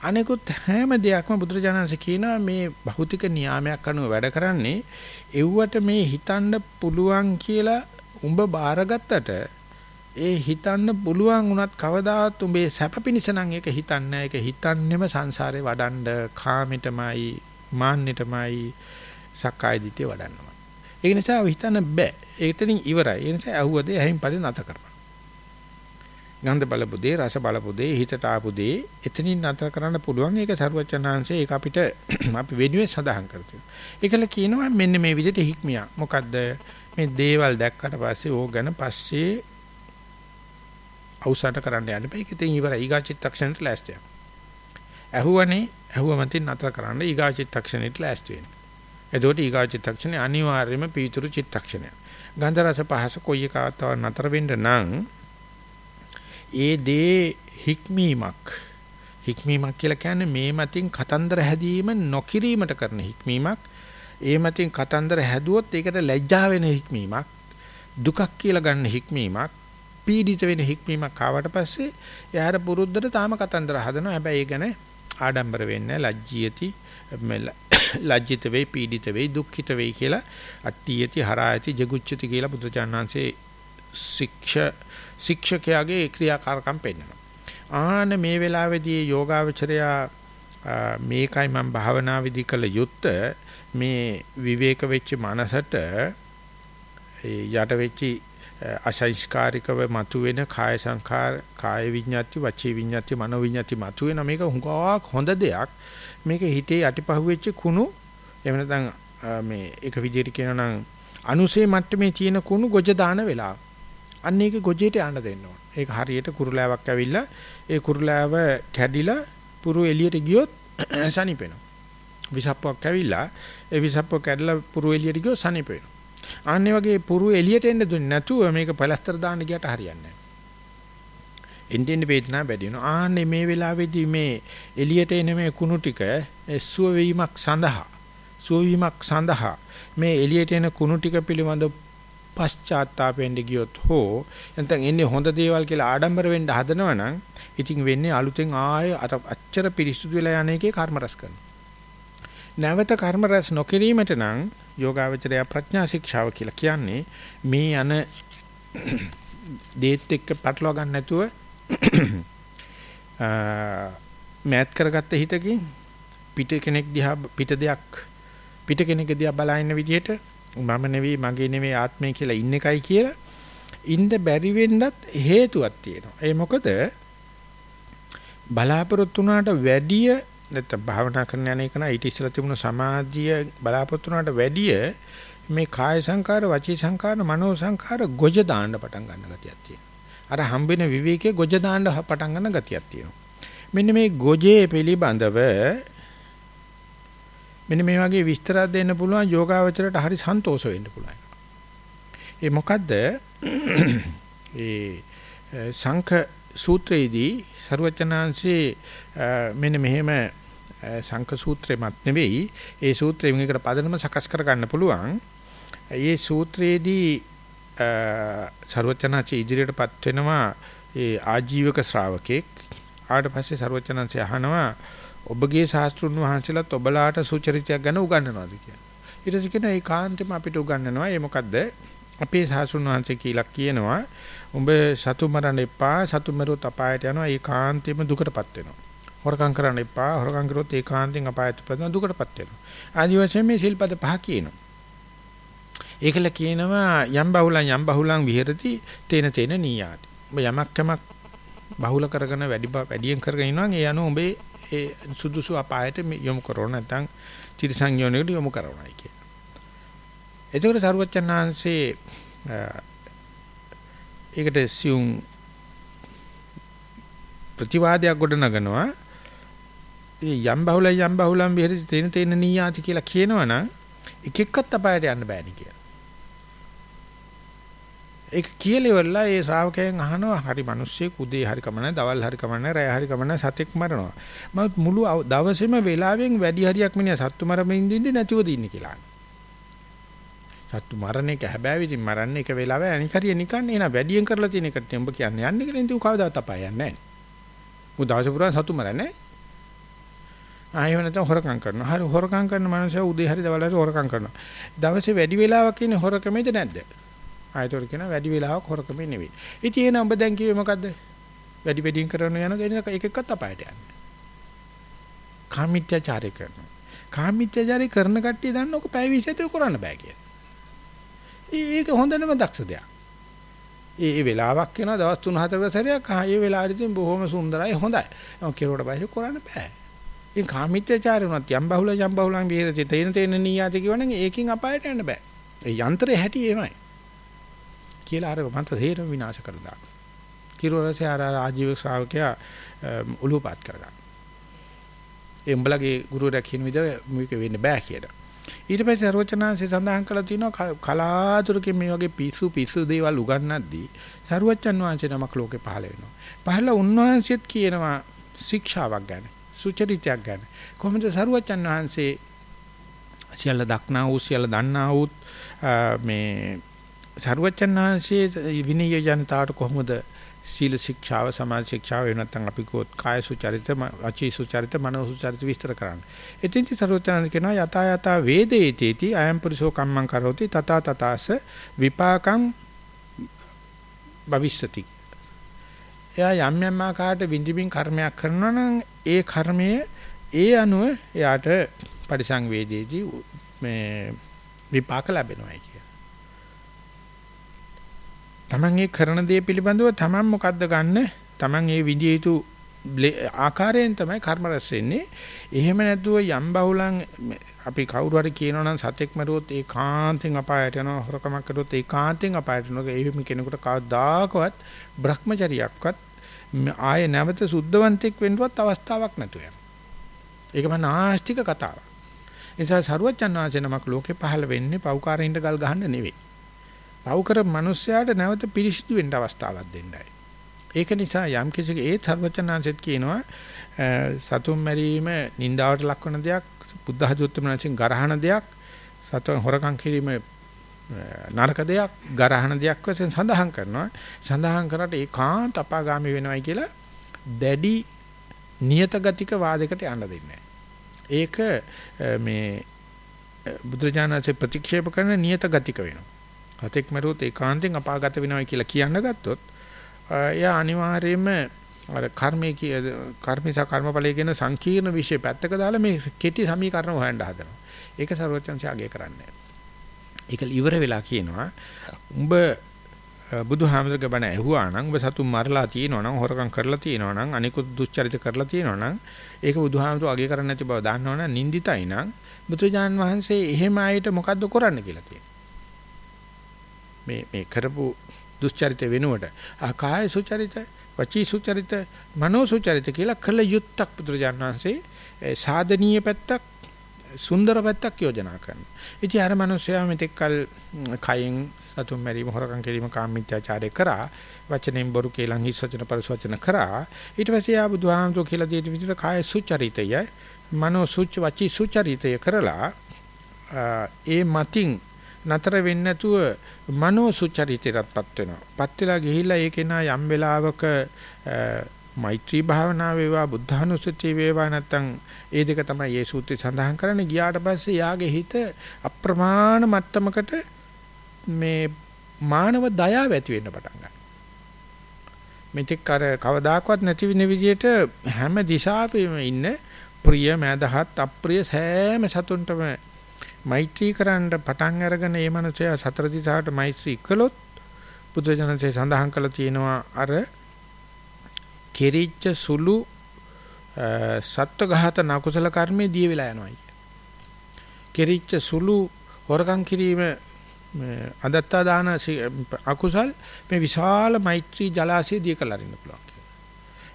අනිකුත් හැම දෙයක්ම බුදුරජාණන්සේ කියනවා මේ භෞතික නියාමයක් අනුව වැඩ කරන්නේ එව්වට මේ හිතන්න පුළුවන් කියලා උඹ බාරගත්තට ඒ හිතන්න පුළුවන් වුණත් කවදාවත් උඹේ සැප පිනිස නම් ඒක හිතන්නේ ඒක හිතන්නෙම සංසාරේ වඩන්න කාමෙටමයි මාන්නෙටමයි සක්කාය දිට්ඨිය වඩන්නවා ඒක නිසා හිතන්න බෑ. ඒතනින් ඉවරයි. ඒ නිසා අහුවදේ ඇහින් පරිදි නැත කරපන්. ගන්ධ බලපු දේ රස බලපු දේ හිතට ආපු දේ එතනින් නතර කරන්න පුළුවන්. ඒක සරුවචනාංශේ ඒක අපිට අපි වෙනුවෙන් සඳහන් කරතියි. ඒකල කියනවා මෙන්න මේ විදිහට හික්මියා. මොකද්ද? මේ දේවල් දැක්කට පස්සේ ඕක ගැන පස්සේ අවසන් කරන්න යන්න බෑ. ඒක ඉතින් ඉවරයි. ඊගාචිත්තක්ෂණයට ලෑස්තියක්. ඇහුවනේ ඇහුවමතින් නතර කරන්න ඊගාචිත්තක්ෂණයට ලෑස්ති වෙන්න. එතකොට ඊගාචිත්තක්ෂණේ අනිවාර්යයෙන්ම පීතුරු චිත්තක්ෂණය. ගන්ධ රස පහස කොයි එකවත් නතර වෙන්න නම් ඒ දේ හික්මීමක් හික්මීමක් කියලා කියන්නේ මේ මතින් කතන්දර හැදීම නොකිරීමට කරන හික්මීමක් ඒ මතින් කතන්දර හැදුවොත් ඒකට ලැජ්ජා වෙන හික්මීමක් දුකක් කියලා ගන්න හික්මීමක් පීඩිත වෙන හික්මීමක් ආවට පස්සේ එයාට පුරුද්දට තාම කතන්දර හදනවා. හැබැයි ඒ ගැන ආඩම්බර වෙන්නේ ලැජ්ජියති ලැජ්ජිත වෙයි පීඩිත වෙයි දුක්ඛිත වෙයි කියලා අට්ඨියති හරායති ජගුච්ඡති කියලා බුදුචානන්සේ ශික්ෂ ශික්ෂකයාගේ ක්‍රියාකාරකම් පෙන්වනවා. ආන මේ වෙලාවේදී යෝගාවචරයා මේකයි මම භාවනා විදි කළ යුත්ත. මේ විවේක වෙච්ච මනසට යට වෙච්ච අසංස්කාරිකව මතුවෙන කාය සංඛාර කාය විඤ්ඤාති වචී විඤ්ඤාති මනෝ විඤ්ඤාති මතුවෙන මේක හුඟක් හොඳ දෙයක් මේක හිතේ යටිපහුවෙච්ච කුණු එහෙම නැත්නම් මේ එක විදිහට කියනවා නම් අනුසේ මට්ටමේ තියෙන කුණු ගොජ දාන වෙලාව අන්න ඒක ගොජේට යන්න දෙන්න ඕන. ඒක හරියට කුරුලෑවක් ඇවිල්ලා ඒ කුරුලෑව කැඩිලා පුරු එළියට ගියොත් සනිපෙනවා. විසප්පුවක් ඇවිල්ලා ඒ විසප්පුව කැඩලා පුරු එළියට ගියොත් සනිපෙනවා. අන්න වගේ පුරු එළියට එන්න දුන්නේ නැතුව මේක පළස්තර දාන්න ගියට හරියන්නේ නැහැ. එන්ටෙන් වේදනා වැඩි වෙනවා. ආන්නේ මේ වෙලාවේදී මේ එළියට එන මේ කුණු ටික සුව වීමක් සඳහා සුව වීමක් සඳහා මේ එළියට එන කුණු ටික පිළිබඳ පශ්චාත්තාපෙන්න ගියොත් හෝ නැත්නම් එන්නේ හොඳ දේවල් කියලා ආඩම්බර වෙන්න හදනවනම් ඉතින් වෙන්නේ අලුතෙන් ආය අර අච්චර පිරිසුදු වෙලා යන එකේ කර්ම රැස් කරනවා. නැවත කර්ම රැස් නොකිරීමට නම් යෝගාවචරය ප්‍රඥා ශික්ෂාව කියලා කියන්නේ මේ යන දේත් එක්ක පටලවා ගන්න නැතුව මෑත් කරගත්ත හිතකින් පිට කෙනෙක් දිහා පිට දෙයක් පිට කෙනෙක් දිහා බලන විදිහට මම නෙවෙයි මගේ නෙවෙයි ආත්මය කියලා ඉන්න එකයි කියලා ඉන්න බැරි වෙන්නත් හේතුවක් තියෙනවා. ඒ මොකද බලාපොරොත්තු වුණාට වැඩිය නැත්නම් භාවනා කරන යන එක නා ඊට ඉස්සෙල්ලා තිබුණු සමාධිය බලාපොරොත්තු වුණාට වැඩිය මේ කාය සංකාර වචී සංකාර මනෝ සංකාර ගොජ දාන්න පටන් ගන්න ගතියක් තියෙනවා. අර හම්බෙන විවේකයේ ගොජ දාන්න පටන් ගන්න ගතියක් තියෙනවා. මෙන්න මේ ගොජේ පිළිබඳව මෙන්න මේ වගේ විස්තරයක් දෙන්න පුළුවන් යෝගාවචරයට හරි සන්තෝෂ වෙන්න පුළුවන්. ඒ මොකද්ද? ඒ සංඛ සූත්‍රයේදී ਸਰුවචනාංශේ මෙන්න මෙහෙම සංක සූත්‍රෙමත් නෙවෙයි ඒ සූත්‍රෙ මේකට පදනම සකස් කර ගන්න පුළුවන්. ඒ සූත්‍රයේදී ਸਰුවචනාංශේ ඉදිරියටපත් වෙනවා ඒ ආජීවක ශ්‍රාවකෙක් ආට පස්සේ ਸਰුවචනාංශය අහනවා ඔබගේ ශාස්ත්‍රුන් වහන්සේලාත් ඔබලාට සුචරිතයක් ගැන උගන්වනවාද කියලා. ඊට පස්සේ කියනවා ඒ කාන්තෙම අපිට උගන්වනවා. ඒ මොකද්ද? අපේ ශාස්ත්‍රුන් වහන්සේ කියලා කියනවා උඹ සතු මරන්න එපා සතු මරුවොත් අපායට යනවා ඒකාන්තයෙන්ම දුකටපත් වෙනවා. හොරකම් කරන්න එපා හොරකම් කරොත් ඒකාන්තයෙන් අපායටපත් වෙනවා දුකටපත් වෙනවා. ආදි වශයෙන් මේ සිල්පද පහ කියනවා. ඒකල කියනවා යම් බහුලං යම් බහුලං විහෙරති තේන තේන නීයාති. ඔබ යමක් කමක් බහුල කරගෙන වැඩි වැඩියෙන් කරගෙන ඉන්නවා ඒ අනුව ඔබේ ඒ සුදුසු අපායට යොමු කරෝ නැත්නම් ත්‍රිසංයෝනියට යොමු කරනවායි කිය. එතකොට සරුවචනාංශේ ඒකට සියුම් ප්‍රතිවාදයක් ගොඩ නගනවා ඒ යම් බහුලයි යම් බහුලම් විහෙරති තේන තේන නීයාති කියලා කියනවනම් එක එක්කත් අපායට යන්න බෑනි කියලා. ඒක කියලෙවලා ඒ ශ්‍රාවකයන් අහනවා හරි මිනිස්සෙක් උදේ හරි කමන දවල් හරි කමන රැය හරි කමන සතෙක් මරනවා. මම මුළු දවසේම වෙලාවෙන් වැඩි හරියක් මිනිහා සත්තු මරමින් ඉඳින්නේ නැතිව දින්නේ කියලා. සත්තු මරණ එක හැබැයි ඉතින් මරන්නේ එක වෙලාවෙ අනික හරිය නිකන් එන වැඩියෙන් කරලා තියෙන එකට උඹ කියන්නේ යන්නේ කියලා ඉතින් කවදාවත් අපාය යන්නේ නැහැ. උ දවස පුරා සත්තු මරන්නේ ආයෙම නැත්නම් හොරකම් කරනවා. හරි හොරකම් කරන මනුස්සය උදේ හරි දවල් හරි හොරකම් කරනවා. දවසේ වැඩි වෙලාවක් ඉන්නේ හොරකමේද නැද්ද? ආයතොර කියන වැඩි වෙලාවක් හොරකමේ නෙවෙයි. ඉතින් එන ඔබ දැන් කිව්වේ මොකද්ද? වැඩි වැඩියෙන් කරන යන කෙනෙක් එක එකක්වත් අපායට යන්නේ. කාමීත්‍යචාරය කරනවා. කාමීත්‍යචාරය කරන කට්ටිය දන්න ඔක පැය 20 කරන්න බෑ කියලා. ඒක හොඳනම දක්ෂ දෙයක්. ඒ ඒ වෙලාවක් වෙනවා දවස් 3-4ක සැරයක් ආ ඒ වෙලාවෙදී බොහොම සුන්දරයි හොඳයි. ඒක කෙරුවට පස්සේ කරන්න බෑ. ඉතින් කාමීත්‍යචාරය වුණත් යම් බහුල යම් බහුලන් විහෙරති තේන තේන නීයාති කියවනම් ඒකෙන් අපායට යන්න බෑ. ඒ යන්ත්‍රය හැටි එමය. කියලා අර මන්ත තේරම විනාශ කරලා. කිරෝරසේ අර ආජීව ශ්‍රාවකයා උලුපාත් කරගන්න. ඒ උඹලගේ ගුරුවරයා කියන විදිහට මේක වෙන්න බෑ කියලා. ඊට පස්සේ සරුවචනාංශය සඳහන් කළා තියෙනවා කලාතුරකින් මේ වගේ පිස්සු පිස්සු දේවල් උගන්වද්දී සරුවචන් වහන්සේ නමක් ලෝකේ පහළ වෙනවා. පහළ උන්වහන්සේත් කියනවා ශික්ෂාවක් ගැන, සුචරිතයක් ගැන. කොහොමද සරුවචන් වහන්සේ සියල්ල දක්නා වූ සියල්ල දන්නා වූ මේ සරුවචන් වහන්සේ විනය ජනතාවට කොහොමද සීල ශික්ෂාව සමාජ ශික්ෂාව වෙන නැත්නම් අපි කෝත් කාය සුචරිත අචී සුචරිත මනෝ සුචරිත විස්තර කරන්න. එතින්ති සරුවචන කියනවා යතා යතා වේදේතේති අයම් පුරිසෝ කම්මං කරෝති තතා තතාස විපාකං භවිෂ්‍යති. එයා යම් යම් ආකාරයට විඳින්මින් කර්මයක් කරනවා නම් ඒ කර්මය ඒ අනුව එයාට පරිසංවේදීදී මේ විපාක ලැබෙනවා කිය. Taman ඒ කරන දේ පිළිබඳව Taman මොකද්ද ගන්න? Taman ඒ විදිය යුතු ආකාරයෙන් තමයි කර්ම රැස් වෙන්නේ. එහෙම නැතුව යම් බහුලන් අපි කවුරු හරි කියනවා නම් සතෙක් මරුවොත් ඒ කාන්තෙන් අපායට යනවා හොරකමක් කරොත් ඒ කාන්තෙන් අපායට යනවා. එහෙම කෙනෙකුට කවදාකවත් Brahmacharyaක්වත් ආයේ නැවත සුද්ධවන්තෙක් වෙන්නවත් අවස්ථාවක් නැතු වෙනවා. ඒක මම නාස්තික කතාවක්. ඒ නිසා සරුවච්චන් වහන්සේ නමක් ලෝකේ පහළ වෙන්නේ පෞකාරින්ට ගල් ගහන්න නෙවෙයි. පව් කර මිනිස්යාට නැවත පිරිසිදු වෙන්න අවස්ථාවක් දෙන්නයි. ඒක නිසා යම් කිසික ඒ සර්වචනාංශෙත් කියනවා සතුම් මැරීම නින්දාවට ලක්වන දෙයක් බුද්ධ හදුත්තමනසින් ගරහන දෙයක් සතුන් හොරකම් කිරීම නරක දෙයක් ගරහන දෙයක් වශයෙන් සඳහන් කරනවා. සඳහන් කරලා ඒකාන්ත අපාගාමී වෙනවයි කියලා දැඩි නියත ගතික වාදයකට යන්න දෙන්නේ ඒක මේ බුදුජානක ප්‍රතික්ෂේප කරන නියත ගතික වෙනවා. හතෙක් මරුවොත් ඒකාන්තයෙන් අපාගත වෙනවා කියලා කියන්න ගත්තොත් එයා අනිවාර්යයෙන්ම අර කර්මයේ කිය කර්මිසා කර්මඵලයේ කියන සංකීර්ණ විශේෂ පැත්තක දාලා මේ කෙටි සමීකරණ හොයන්න හදනවා. ඒක ਸਰවඥංශය අගය කරන්නේ. ඒක ඉවර වෙලා කියනවා උඹ බුදුහාමරගේ බණ ඇහුවා නම් ඔබ සතුන් මරලා තියෙනවා නම් හොරකම් කරලා තියෙනවා නම් අනිකුත් දුස්චරිත කරලා තියෙනවා නම් ඒක බුදුහාමරෝ අගය කරන්නේ නැති බව දන්නවනම් නින්දිතයි නම් බුදුජාන් වහන්සේ එහෙම ආයෙට මොකද්ද කරන්න කියලා තියෙනවා. මේ මේ කරපු දුස්චරිත වෙනුවට ආකාය සුචරිත වචී සුචරිත මනෝ සුචරිත කියලා කළ යුත්තක් පුදුරජාණන් වහන්සේ සාධනීය පැත්තක් සුන්දර පැත්තක් යෝජනා කරනවා. ඉතින් අර මිනිස්සයා මෙතෙක්කල් කයෙන් සතුන් මැරීම හොරකම් කිරීම කාමීත්‍යාචාරය කරා වචනෙන් බොරු කේලම් හිස් වචන පරිස වචන කරා ඊට පස්සේ ආ බුදුහාමුදුර කියලා දෙන විදිහට කාය සුචරිතය මනෝ සුච වචී සුචරිතය කරලා ඒ මතින් නතර වෙන්නේ නැතුව මනෝ සුචරිතයටපත් වෙනවා. පත් වෙලා ගිහිල්ලා ඒකේ නා යම් වෙලාවක මෛත්‍රී භාවනාව වේවා බුද්ධානුස්සතිය වේවා නැත්තම් ඒ දෙක තමයි මේ සූත්‍රය සඳහන් කරන්නේ ගියාට පස්සේ යාගේ හිත අප්‍රමාණ මට්ටමකට මේ මානව දයාව ඇති වෙන්න පටන් ගන්නවා. මෙතෙක් අර කවදාකවත් නැති වෙන විදිහට හැම දිශාවෙම ඉන්න ප්‍රිය මෑදහත් අප්‍රිය සෑම සතුන්ටම මෛත්‍රී කරන්න පටන් අරගෙන මේ මනුස්සයා සතර දිශාවට මෛත්‍රී කළොත් බුදුජනසේ සඳහන් කළා තියෙනවා අර කෙරිච්ච සුළු සත්වඝාත නකුසල කර්මයේ දිය වෙලා යනවා කිය. කෙරිච්ච සුළු හොරකම් කිරීම අදත්තා දාන අකුසල් මේ විශාල මෛත්‍රී ජලාශය දිය කළ අරින්න පුළුවන් කියලා.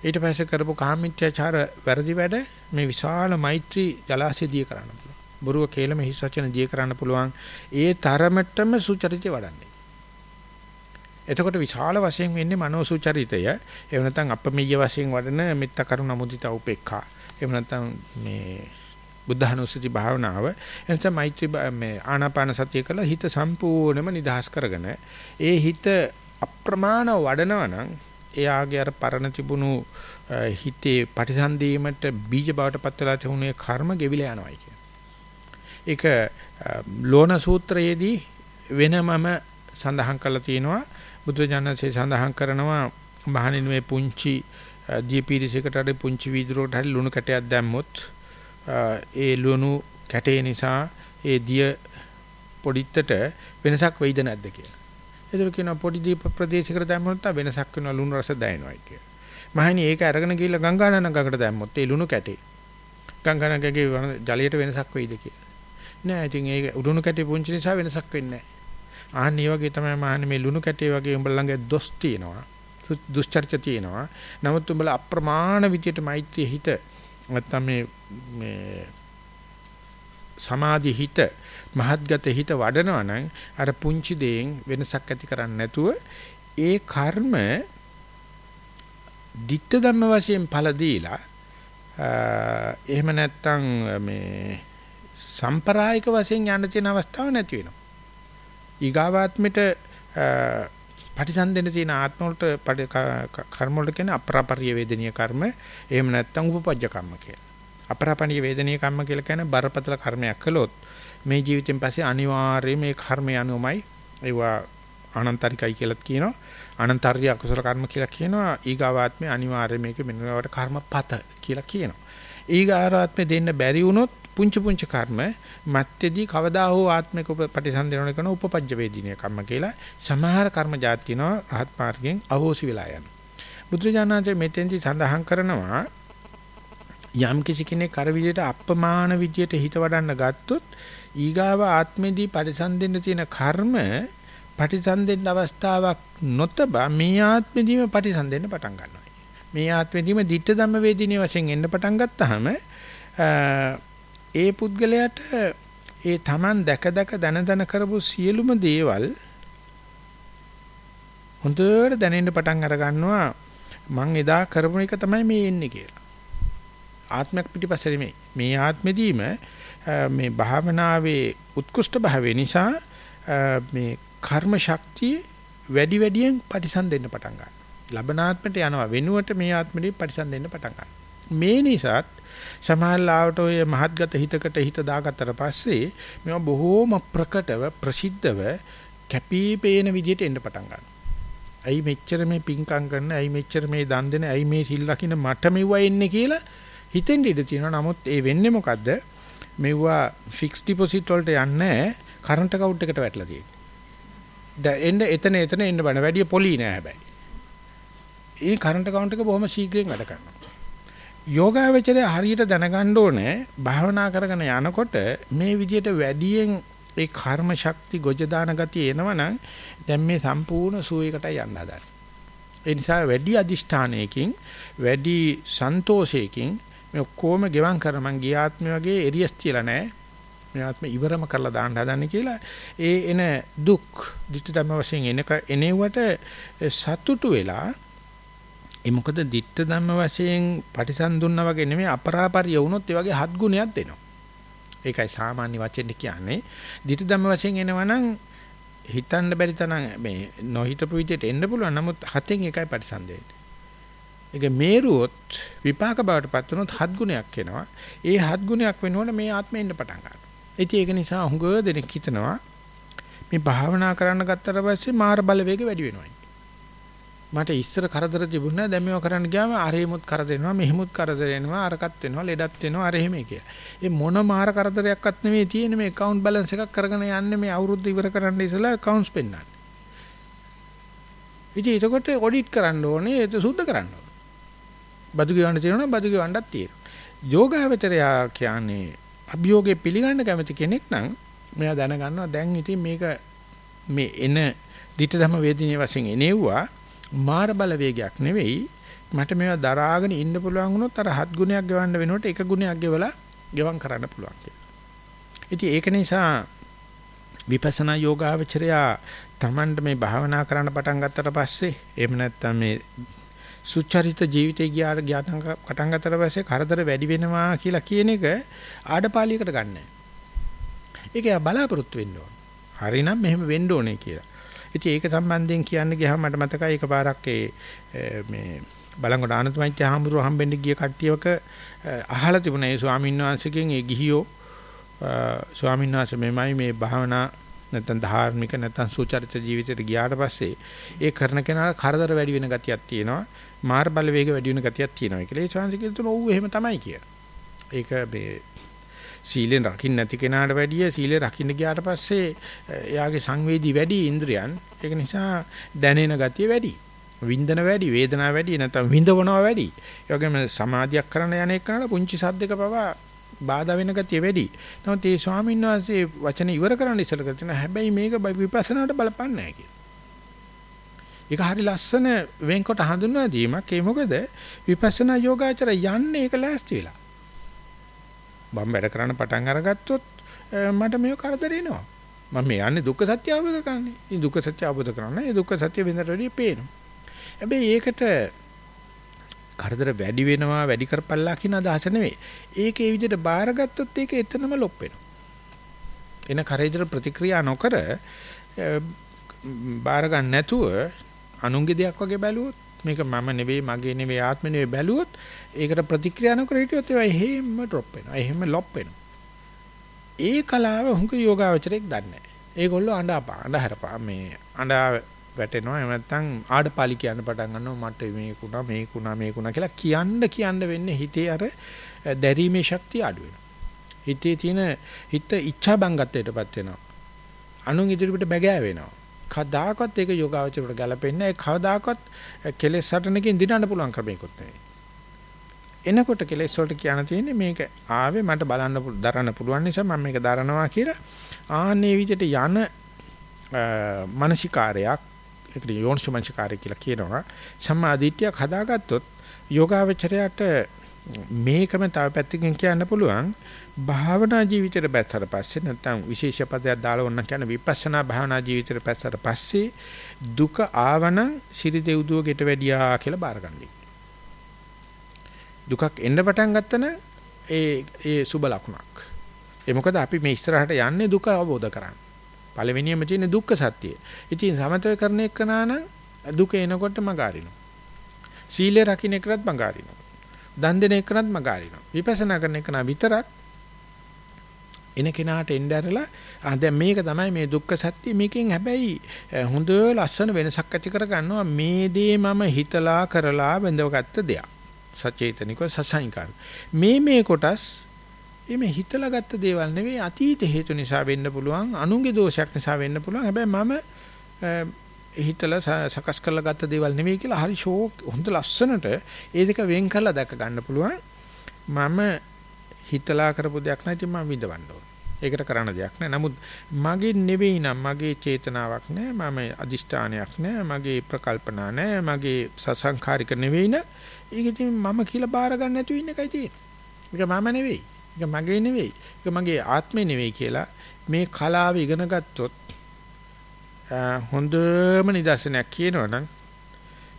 ඊට පස්සේ කරපු කාමීත්‍යාචාර වැරදි වැඩ මේ විශාල මෛත්‍රී ජලාශය දිය කරන්න පුළුවන්. බොරුව කේලම හිස් වචන දිය කරන්න පුළුවන්. ඒ තරමටම සුචරිතය වඩන්නේ. එතකොට විශාල වශයෙන් වෙන්නේ මනෝ සුචරිතය. එහෙම නැත්නම් අපමෙය්‍ය වශයෙන් වඩන මෙත්ත කරුණ මුදිතා උපේක්ඛා. එහෙම නැත්නම් මේ බුද්ධහනුස්සති භාවනාව එනිසා මෛත්‍රී මේ ආනාපාන සතිය කළ හිත සම්පූර්ණයෙන්ම නිදහස් කරගෙන ඒ හිත අප්‍රමාණ වඩනවා නම් එයාගේ අර පරණ තිබුණු හිතේ පටිසන්ධීමට බීජ බවට පත් වෙලා තිබුණේ කර්ම ගෙවිලා යනවායි කියන. ඒක ලෝණ සූත්‍රයේදී වෙනමම සඳහන් කරලා තියෙනවා බුදුජානකසේ සඳහන් කරනවා මහණෙනි මේ පුංචි දීපීරිසයකට හරි පුංචි වීදුරකට හරි ලුණු කැටයක් දැම්මොත් ඒ ලුණු කැටේ නිසා ඒ දිය පොඩිත්තට වෙනසක් වෙයිද නැද්ද කියලා. ඒතර කියනවා පොඩි දීප ප්‍රදේශයකට දැම්මොත් වෙනසක් වෙනවා ලුණු රස දැනෙනවායි කියලා. මහණනි ඒක අරගෙන ගිහිල්ලා ගංගානන ගඟට දැම්මොත් ඒ ලුණු කැටේ ගංගානගගේ ජලයට වෙනසක් වෙයිද කියලා. නෑ ඉතින් ඒක උඩුණු කැටේ පුංචි නිසා වෙනසක් වෙන්නේ නෑ. ආන්න මේ වගේ තමයි මහන්නේ මේ ලුණු කැටේ වගේ උඹලා ළඟ දොස් තියෙනවා. දුෂ්චර්ච තියෙනවා. නමුත් උඹලා අප්‍රමාණ විදියට මෛත්‍රී හිත නැත්තම් මේ මේ සමාධි හිත මහත්ගත හිත වඩනවා නම් අර පුංචි දෙයෙන් වෙනසක් ඇති කරන්නේ නැතුව ඒ කර්ම ditta ධම්ම වශයෙන් ඵල දීලා එහෙම නැත්තම් මේ සම්ප්‍රායික වශයෙන් යන්න තියෙන අවස්ථාවක් නැති වෙනවා. ඊගාවාත්මෙට පටිසන්දෙන තියෙන ආත්ම වලට කර්ම වලට කියන අපරාපරිය වේදනීය කර්ම එහෙම නැත්නම් උපපජ්ජ කර්ම කියලා. අපරාපරිය වේදනීය කර්ම කියලා කියන්නේ බරපතල කර්මයක් කළොත් මේ ජීවිතෙන් පස්සේ අනිවාර්යයෙන් මේ කර්මය අනුමයි ඒවා අනන්තරිකයි කියලා කියනවා. අනන්තර්ය අකුසල කර්ම කියලා කියනවා. ඊගාවාත්මේ අනිවාර්යයෙන් මේක මෙන්නවට කර්මපත කියලා කියනවා. ඊගාවාත්මේ දෙන්න බැරි වුණොත් පුංචි පුංචි කර්ම මැත්තේදී කවදා හෝ ආත්මික ප්‍රතිසන්දනන කරන උපපජ්ජ වේදිනිය කර්ම කියලා සමහර කර්ම જાති තියෙනවා රහත් මාර්ගයෙන් අහෝසි වෙලා යන. බුදුරජාණන්සේ මෙතෙන්දි සඳහන් කරනවා යම් කිසි කෙනෙක් අර විදිහට අප්‍රමාණ විදිහට හිත වඩන්න ගත්තොත් ඊගාව ආත්මෙදී පරිසන්දෙන්න තියෙන කර්ම පරිසන්දෙන්න අවස්ථාවක් නොතබ මේ ආත්මෙදීම පරිසන්දෙන්න පටන් ගන්නවා. මේ ආත්මෙදීම ditta ධම්ම වේදිනිය වශයෙන් එන්න පටන් ගත්තාම ඒ පුද්ගලයාට ඒ Taman දැක දැක දන දන කරපු සියලුම දේවල් හොඳට දැනෙන්න පටන් අර ගන්නවා මං එදා කරපු එක තමයි මේ එන්නේ කියලා. ආත්මයක් පිටිපස්සේ නෙමෙයි. මේ ආත්මෙදීම මේ භාවනාවේ උත්කෘෂ්ඨ භාවය නිසා මේ කර්ම ශක්තිය වැඩි වැඩියෙන් පරිසම් දෙන්න පටන් ගන්නවා. ලබනාත්මයට යනවා වෙනුවට මේ ආත්මෙදී පරිසම් දෙන්න පටන් ගන්නවා. මේ නිසාත් සමහරලාවට ඔය මහත්ගත හිතකට හිත දාගත්තට පස්සේ මේවා බොහෝම ප්‍රකටව ප්‍රසිද්ධව කැපී පේන විදිහට එන්න පටන් ගන්නවා. ඇයි මෙච්චර මේ පිංකම් කරන, ඇයි මෙච්චර මේ දන් දෙන, ඇයි මේ සිල් ලකින මට මෙවුවා එන්නේ කියලා හිතෙන් ඉඳ තියෙනවා. නමුත් ඒ වෙන්නේ මොකද්ද? මෙවුවා ෆික්ස් ඩිපොසිට් වලට යන්නේ කරන්ට් account එකට වැටලා තියෙන්නේ. දැන් එන්න එතන එතන එන්න බෑ. වැඩි පොලි නෑ හැබැයි. ඒ කරන්ට් account එක බොහොම ශීඝ්‍රයෙන් වැඩ කරනවා. යෝගාවචරය හරියට දැනගන්න ඕනේ භාවනා කරගෙන යනකොට මේ විදිහට වැඩියෙන් ඒ කර්ම ශක්ති ගොජ දාන ගතිය එනවනම් දැන් මේ සම්පූර්ණ සුවයකටයි යන්න හදන්නේ. ඒ නිසා වැඩි අදිෂ්ඨානයකින් වැඩි සන්තෝෂයකින් මේ ඔක්කොම ගෙවම් කර මං ගියාත්මය වගේ එරියස් කියලා නැහැ. මේ ආත්ම ඉවරම කරලා දාන්න හදන්නේ කියලා ඒ එන දුක් දිට්ඨ ධම්ම වශයෙන් එනක එනෙවට සතුටු වෙලා ඒ මොකද ditta ධම්ම වශයෙන් පටිසන් දුන්නා වගේ නෙමෙයි අපරාපරිය වුණොත් ඒ වගේ හත් ගුණයක් දෙනවා. ඒකයි සාමාන්‍ය වචෙන් කියන්නේ ditta ධම්ම වශයෙන් එනවනම් හිතන්න බැරි තරම් මේ නොහිතපු විදිහට එන්න පුළුවන්. නමුත් හතෙන් එකයි පටිසන් දෙන්නේ. ඒක මේරුවොත් විපාක බවට පත් වුණොත් හත් ගුණයක් එනවා. ඒ හත් ගුණයක් වෙනකොට මේ ආත්මෙ එන්න පටන් ගන්නවා. ඉතින් ඒක නිසා හුඟ දෙනෙක් හිතනවා මේ භාවනා කරන්න ගත්තට පස්සේ මාර බලවේග වැඩි වෙනවා. මට ඉස්සර කරදර තිබුණා දැන් මේවා කරන්න ගියාම අරෙමුත් කරදර වෙනවා මෙහෙමුත් කරදර වෙනවා අරකට වෙනවා ලෙඩත් වෙනවා අර එහෙම කියලා. ඒ මොන මාර කරදරයක්වත් නෙමෙයි තියෙන්නේ මේ account balance එකක් කරගෙන යන්නේ මේ අවුරුද්ද ඉවර කරන්න ඉස්සලා accounts පෙන්නන්නේ. ඉතින් ඒකට ඔඩිට් කරන්න ඕනේ ඒක සුද්ධ කරන්න ඕනේ. බදු ගෙවන්න තියෙනවා බදු ගෙවන්නත් තියෙනවා. යෝගාවචරයා කියන්නේ අභියෝගේ පිළිගන්න කැමති කෙනෙක් නම් මෙයා දැනගන්නවා දැන් ඉතින් මේක මේ එන ditta ධම වේදිනේ වශයෙන් එනෙව්වා මාර බලවේගයක් නෙවෙයි මට මේවා දරාගෙන ඉන්න පුළුවන් වුණොත් අර හත් ගුණයක් ගෙවන්න වෙනකොට එක ගුණයක් ගෙවලා ගෙවම් කරන්න පුළුවන් කියලා. ඉතින් ඒක නිසා විපස්සනා යෝගාවචරයා Tamanට මේ භාවනා කරන්න පටන් ගත්තට පස්සේ එහෙම නැත්නම් මේ සුචරිත ජීවිතය ගියාට ගියාටම පටන් ගත්තට පස්සේ කරදර වැඩි වෙනවා කියලා කියන එක ආඩපාලියකට ගන්නෑ. ඒක බලාපොරොත්තු වෙන්න ඕන. හරිනම් මෙහෙම වෙන්න ඕනේ කියලා. ඉතින් ඒක සම්බන්ධයෙන් කියන්න ගියාම මට මතකයි එකපාරක් ඒ මේ බලංගොඩ ආනන්දමෛත්‍ය හාමුදුරුවෝ හම්බෙන්න ගිය කට්ටියක අහලා තිබුණා. ඒ ස්වාමීන් වහන්සේගෙන් ඒ ගිහියෝ ස්වාමීන් වහන්සේ මෙමය මේ භාවනා නැත්නම් ධාර්මික නැත්නම් සුචරිත ජීවිතයට ගියාට පස්සේ ඒ කරන කෙනාට කරදර වැඩි වෙන ගතියක් තියෙනවා. මාර බලවේග වැඩි වෙන ගතියක් තියෙනවා කියලා. ඒ chance කියන තුන ඔව් එහෙම තමයි කිය. ඒක මේ සීලෙන් රකින්න නැති කෙනාට වැඩිය සීලෙ රකින්න ගියාට පස්සේ එයාගේ සංවේදී වැඩි ඉන්ද්‍රියන් ඒක නිසා දැනෙන ගතිය වැඩි. වින්දන වැඩි, වේදනාව වැඩි, නැත්නම් විඳවනවා වැඩි. ඒ වගේම සමාධියක් කරන්න යන එකනට පුංචි සද්දක පවා බාධා වෙන ගතිය වැඩි. නමුත් මේ ස්වාමීන් වහන්සේ වචන ඉවර කරන්න ඉස්සෙල්ලා කියනවා හැබැයි මේක විපස්සනාට බලපන්නේ නැහැ කියලා. ඒක හරි ලස්සන වෙන්කොට හඳුන්වා දීමක්. ඒ මොකද විපස්සනා යෝගාචර යන්නේ ඒක ලෑස්ති වෙලා. මම වැඩ කරන්න පටන් අරගත්තොත් මට මේක කරදර එනවා. මම මේ යන්නේ දුක්ඛ සත්‍ය අවබෝධ කරන්නේ. ඉතින් දුක්ඛ සත්‍ය අවබෝධ කරන්න ඒ දුක්ඛ සත්‍ය වෙනතට වැඩිය පේනවා. හැබැයි ඒකට කරදර වැඩි වෙනවා වැඩි කරපල්ලා කියන අදහස නෙවෙයි. ඒක ඒ විදිහට බාරගත්තොත් ඒක එතනම ලොප් වෙනවා. එන කරේදර ප්‍රතික්‍රියා නොකර බාර ගන්න නැතුව අනුන්ගේ දෙයක් වගේ බැලුවොත් මේක මම නෙවෙයි මගේ නෙවෙයි ආත්ම නෙවෙයි බැලුවොත් ඒකට ප්‍රතික්‍රියා නොකර හිටියොත් ඒවා එහෙම ඩ්‍රොප් වෙනවා. එහෙම ලොප් වෙනවා. ඒ කලාව හුඟ යෝගාවචරයක් දන්නේ නැහැ. ඒගොල්ලෝ අඬපා අඬහරපා මේ අඬා වැටෙනවා එහෙම නැත්නම් ආඩපාලි කියන්න පටන් ගන්නවා මට මේකුණා මේකුණා මේකුණා කියලා කියන්න කියන්න වෙන්නේ හිතේ අර දැරීමේ ශක්තිය අඩු වෙනවා. හිතේ තියෙන හිත ඉච්ඡා බංගත්වයටපත් වෙනවා. අනුන් ඉදිරියට බැගෑ වෙනවා. කවදාකවත් ඒක යෝගාවචරයට ගැලපෙන්නේ නැහැ. කවදාකවත් කෙලෙස් සටනකින් දිනන්න පුළුවන් ක්‍රමයක්වත් නෙවෙයි. එනකොට කෙලෙස් වලට කියන්න තියෙන්නේ මේක ආවේ මට බලන්න දරන්න පුළුවන් නිසා මම මේක දරනවා කියලා ආන්නේ විදිහට යන මානසිකාරයක් ඒකට යෝනිසමංචකාරය කියලා කියනවා. සම්මාදිට්ඨියක් හදාගත්තොත් යෝගාවචරයට මේකම තව පැත්තකින් කියන්න පුළුවන් භාවනා ජීවිතයට බැස්සට පස්සේ නැත්නම් විශේෂ පදයක් දාලා වුණා කියන විපස්සනා භාවනා ජීවිතයට බැස්සට පස්සේ දුක ආවන සිරි දෙව්දුව ගෙට වැඩියා කියලා බාරගන්නයි. දුකක් එන්න පටන් ගත්තන ඒ ඒ සුබ ලකුණක්. ඒ මොකද අපි මේ ඉස්සරහට යන්නේ දුක අවබෝධ කරගන්න. පළවෙනියම තියෙන දුක්ඛ සත්‍යය. ඉතින් සමතය කරන එකනා නම් දුක එනකොට මගාරිනවා. සීලය රකින්න එකනත් මගාරිනවා. දන් දෙන එකනත් මගාරිනවා. විපස්සනා කරන එකනා විතරක් එන කෙනාට එන්න ඇරලා ආ දැන් මේක තමයි මේ දුක්ඛ සත්‍ය. මේකෙන් හැබැයි හොඳ ලස්සන වෙනසක් ඇති කර ගන්නවා මේ දේ මම හිතලා කරලා බඳවගත්ත දෙයක්. සචේතනිකව සසංකාර මේ මේ කොටස් එimhe හිතලා ගත්ත දේවල් නෙවෙයි අතීත හේතු නිසා වෙන්න පුළුවන් අනුන්ගේ දෝෂයක් නිසා වෙන්න පුළුවන්. හැබැයි මම හිතලා සකස් කරලා ගත්ත දේවල් නෙවෙයි කියලා හරි ෂෝක් හොඳ ලස්සනට ඒ දෙක වෙන් කරලා දැක ගන්න පුළුවන්. මම හිතලා කරපු දෙයක් නැති මම විඳවන්න ඕන. ඒකට කරන්න දෙයක් නැහැ. නමුත් මගේ නෙවෙයි නම් මගේ චේතනාවක් නැහැ. මම අදිෂ්ඨානයක් නැහැ. මගේ ප්‍රකල්පනා නැහැ. මගේ සසංඛාරික නෙවෙයි න ะ. ඒක ඉතින් මම කියලා බාර ගන්න නැතුව ඉන්න එකයි තියෙන්නේ. මේක මම නෙවෙයි. ඒක මගේ නෙවෙයි. ඒක මගේ ආත්මේ නෙවෙයි කියලා මේ කලාව ඉගෙන ගත්තොත් හොඳම නිදර්ශනයක් කියනවනම්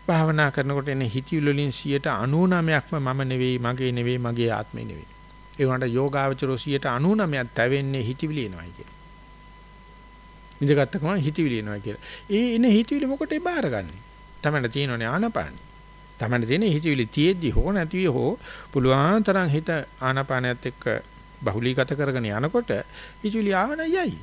භාවනා කරනකොට එන හිතවිලි වලින් 99%ක්ම මම නෙවෙයි, මගේ නෙවෙයි, මගේ ආත්මේ නෙවෙයි. ඒ වුණාට යෝගාවචරෝ 99%ක් තැවෙන්නේ හිතවිලි එනවායි කියලා. ඉඳගත්ත ගමන් හිතවිලි එනවා කියලා. ඒ එන හිතවිලි මොකටද බාරගන්නේ? තමයි තියෙනනේ ආනපානේ. තමන්න තියෙන හිතවිලි තියෙද්දි හෝ නැතිවි හෝ පුළුවන් තරම් හිත ආනාපානයත් එක්ක බහුලීගත කරගෙන යනකොට හිතවිලි ආවන යයි.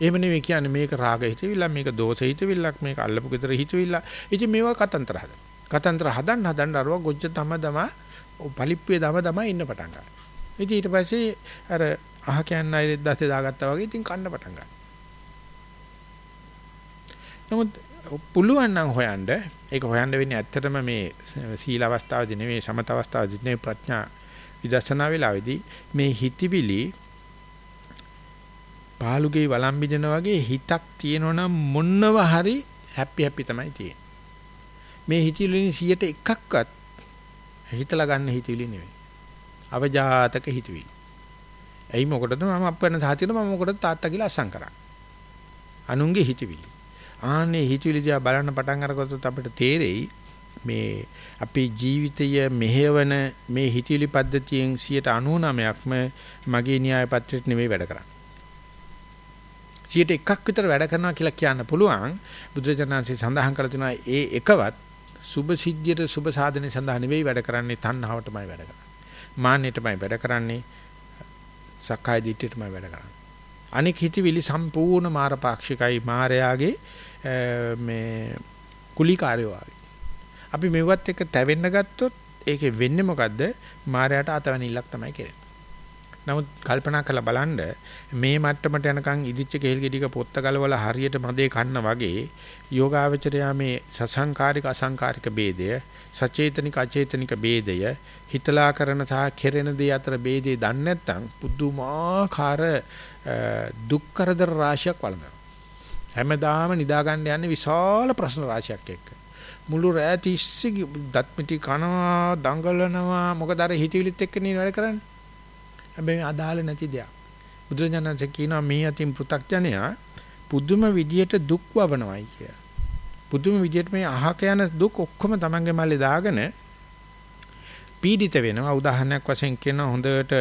එහෙම නෙවෙයි කියන්නේ මේක රාග හිතවිල්ල මේක දෝෂ හිතවිල්ලක් මේක අල්ලපු ගෙදර හිතවිල්ල. ඉතින් මේවා කතන්තර හදන. කතන්තර හදන්න හදන්න අරව ගොජ්ජ තම තම පලිප්පුවේ තම තම ඉන්න පටන් ගන්නවා. ඉතින් ඊට පස්සේ අර අහ කියන්න අය දැස්සේ දාගත්තා වගේ ඉතින් කන්න පටන් ගන්නවා. නමුත් පුළුවන් නම් හොයන්න ඒක හොයන්න වෙන්නේ ඇත්තටම මේ සීල අවස්ථාවේදී නෙවෙයි සමත අවස්ථාවේදී නෙවෙයි ප්‍රඥා විදර්ශනා වෙලාවේදී මේ හිතවිලි පාලුගේ වළම් බිඳන වගේ හිතක් තියෙනවනම් මොන්නව හරි හැපි හැපි තමයි තියෙන්නේ. මේ හිතවිලි 100ට එකක්වත් හිතලා ගන්න හිතවිලි නෙවෙයි. අවජාතක හිතවිලි. එයි මොකටද මම අප්පන සාතියට මම මොකටද තාත්තා කියලා අසං කරන්නේ. අනුන්ගේ හිතවිලි. ආන්නේ හිතවිලි දිහා බලන්න පටන් අරගත්තොත් අපිට තේරෙයි මේ අපේ ජීවිතය මෙහෙවන මේ හිතවිලි පද්ධතියෙන් 99%ක්ම මගේ න්‍යාය පත්‍රයට නෙමෙයි වැඩ කරන්නේ. 100ට එකක් විතර වැඩ කරනවා කියලා කියන්න පුළුවන්. බුදුරජාණන්සේ සඳහන් කරලා තිනවා ඒ එකවත් සුභ සිද්ධියට සුභ සාධනෙ සඳහා නෙවෙයි වැඩ කරන්නේ තණ්හාවටමයි වැඩ කරන්නේ. මාන්නයටමයි වැඩ කරන්නේ. සක්කාය දිට්ඨියටමයි වැඩ කරන්නේ. අනික හිතවිලි සම්පූර්ණ මාරපාක්ෂිකයි මායාගේ මේ කුලිකාරයෝ ආවේ. අපි මෙවත් එක තැවෙන්න ගත්තොත් ඒකේ වෙන්නේ මොකද්ද? මායයට අතවැනිල්ලක් තමයි කෙරෙන්නේ. නමුත් කල්පනා කරලා බලන්න මේ මට්ටමට යනකම් ඉදිච්ච කෙහෙල් ගෙඩික පොත්ත ගලවලා හරියට මදේ කන්න වගේ යෝගාවචරයා මේ සසංකාරික අසංකාරික ભેදය සචේතනික අචේතනික ભેදය හිතලා කරන සහ කෙරෙන දේ අතර ભેදේ දන්නේ නැත්නම් පුදුමාකාර දුක් කරදර රාශියක් වළඳනවා. හැමදාම නිදා ගන්න යන්නේ විශාල ප්‍රශ්න රාශියක් එක්ක. මුළු රෑ තිස්සේ දත්මිටි කනවා දඟලනවා මොකද අර හිතවිලිත් එක්ක නේ වැඩ කරන්නේ? හැබැයි අදාළ නැති දෙයක්. බුදුරජාණන්සේ කියනවා මේ අතින් පෘ탁ජනයා පුදුම විදියට දුක් වවනවයි කිය. පුදුම විදියට මේ අහක යන දුක් ඔක්කොම තමන්ගේ මල්ලේ දාගෙන පීඩිත වෙනවා. උදාහරණයක් වශයෙන් කියන හොඳට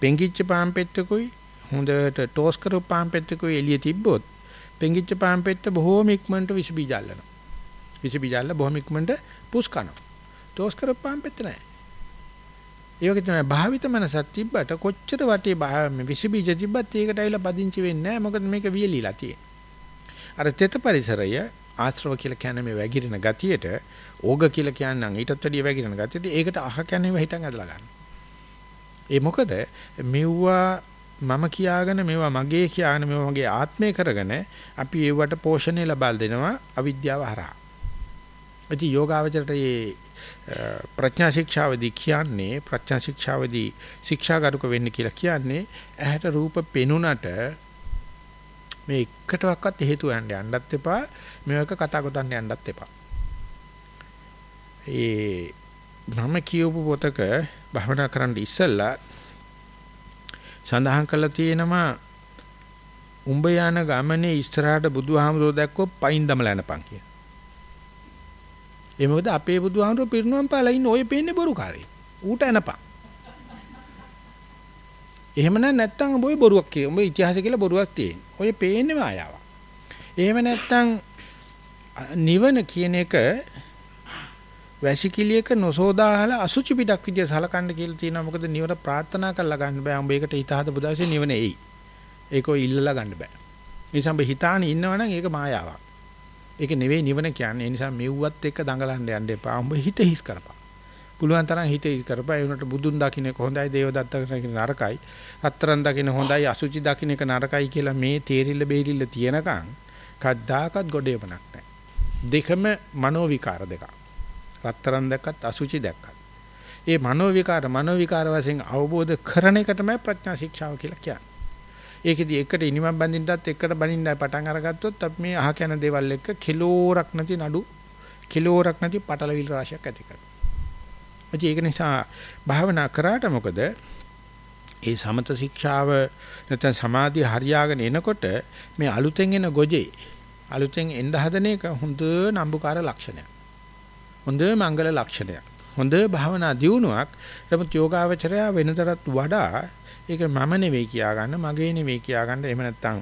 පෙංගිච්ච පාන් පෙත්තකුයි හොඳට ටෝස් කරපු පාන් පෙත්තකුයි එළිය තිබ්බොත් පෙංගිච්ච පාන් පෙත්ත බොහෝම ඉක්මනට විස බීජ අල්ලනවා. විස බීජ අල්ල බොහොම ඉක්මනට පුස් කරනවා. ටෝස් කරපු පාන් පෙත්ත නැහැ. ඒ වගේ තමයි භාවිත මනසක් තිබ්බට කොච්චර වටේ විස බීජ තිබ්බත් ඒකට ඇවිල්ලා පදිංචි වෙන්නේ නැහැ. මොකද මේක වියලිලා තියෙන්නේ. අර තෙත පරිසරය ආශ්‍රව කියලා කියන්නේ මේ වැగిරෙන ගතියට ඕග කියලා කියනනම් ඊටත් වැඩිය වැగిරෙන ගතියට ඒකට අහ කියන්නේ හිතන් ඇදලා ගන්න. ඒ මොකද මෙව්වා මම කියාගෙන මේවා මගේ කියාගෙන මේවා මගේ ආත්මය කරගෙන අපි ඒවට පෝෂණය ලබා දෙනවා අවිද්‍යාව හරහා. ඉතින් යෝගාවචරයට මේ ප්‍රඥා ශික්ෂාවදී කියන්නේ ප්‍රඥා ශික්ෂාවදී ශික්ෂාගරුක වෙන්න කියලා කියන්නේ ඇහැට රූප පෙනුනට මේ එකටවත් හේතු යන්න යන්නත් එපා මේක කතා ගොතන්න යන්නත් එපා. ඒ මම කියවපු පොතක භවනා කරන්න ඉස්සෙල්ලා සඳහන් කරලා තියෙනවා උඹ යන ගමනේ ඉස්සරහට බුදුහාමුදුරුවෝ දැක්කොත් පයින් දමලා යනපන් කිය. ඒ මොකද අපේ බුදුහාමුදුරුවෝ පිරිනුවම් පාලා ඉන්න ඔය පේන්නේ බොරුකාරයි. ඌට එනපන්. එහෙම නැත්නම් උඹ ඔය බොරුවක් කිය. උඹ ඉතිහාසය කියලා බොරුවක් තියෙන. ඔය පේන්නේ මායාවක්. එහෙම නැත්නම් නිවන කියන එක වැසිකිළියක නොසෝදාහල අසුචි පිටක් විදිය සලකන්න කියලා තියෙනවා. මොකද නිවන ප්‍රාර්ථනා කරලා ගන්න බෑ. උඹ ඒකට හිත හදපු දවසේ නිවන එයි. ඒක ඔය ඉල්ලලා ගන්න බෑ. ඒ නිසා උඹ හිතානේ ඉන්නවනම් ඒක මායාවක්. ඒක නෙවෙයි නිවන කියන්නේ. ඒ නිසා මෙව්වත් එක්ක දඟලන්න යන්න එපා. උඹ හිත හිස් කරපන්. පුළුවන් තරම් හිත හිස් කරපන්. ඒ උනට බුදුන් දකින්න හොඳයි, දේවදත්ත දකින්න නරකයි. අත්තරන් දකින්න හොඳයි, අසුචි දකින්න එක නරකයි කියලා මේ තේරිල්ල බේරිල්ල තියනකම් කද්දාකත් ගොඩේපණක් නැහැ. දෙකම මනෝ විකාර දෙකක්. රත්තරන් දැක්කත් අසුචි දැක්කත්. ඒ මනෝ විකාර මනෝ විකාර වශයෙන් අවබෝධ කරන එක තමයි ප්‍රඥා ශික්ෂාව කියලා කියන්නේ. ඒකෙදි එකට ඉනිමක් බඳින්නත් එකට බඳින්නයි පටන් අරගත්තොත් අපි මේ අහ කන දේවල් එක්ක කිලෝරක් නැති නඩු කිලෝරක් නැති පටලවිල් රාශියක් ඇති කරනවා. ඒක නිසා භාවනා කරාට මොකද ඒ සමත ශික්ෂාව නැත්නම් සමාධිය හරියාගෙන එනකොට මේ අලුතෙන් එන ගොජේ අලුතෙන් එන්න හදන එක හොඳ නම්බුකාර ලක්ෂණයක්. හොඳ මංගල ලක්ෂණයක්. හොඳ භාවනා දියුණුවක්. නමුත් යෝගාවචරය වෙනතරත් වඩා ඒක මම නෙවෙයි කියා ගන්න, මගේ නෙවෙයි කියා ගන්න. එහෙම නැත්නම්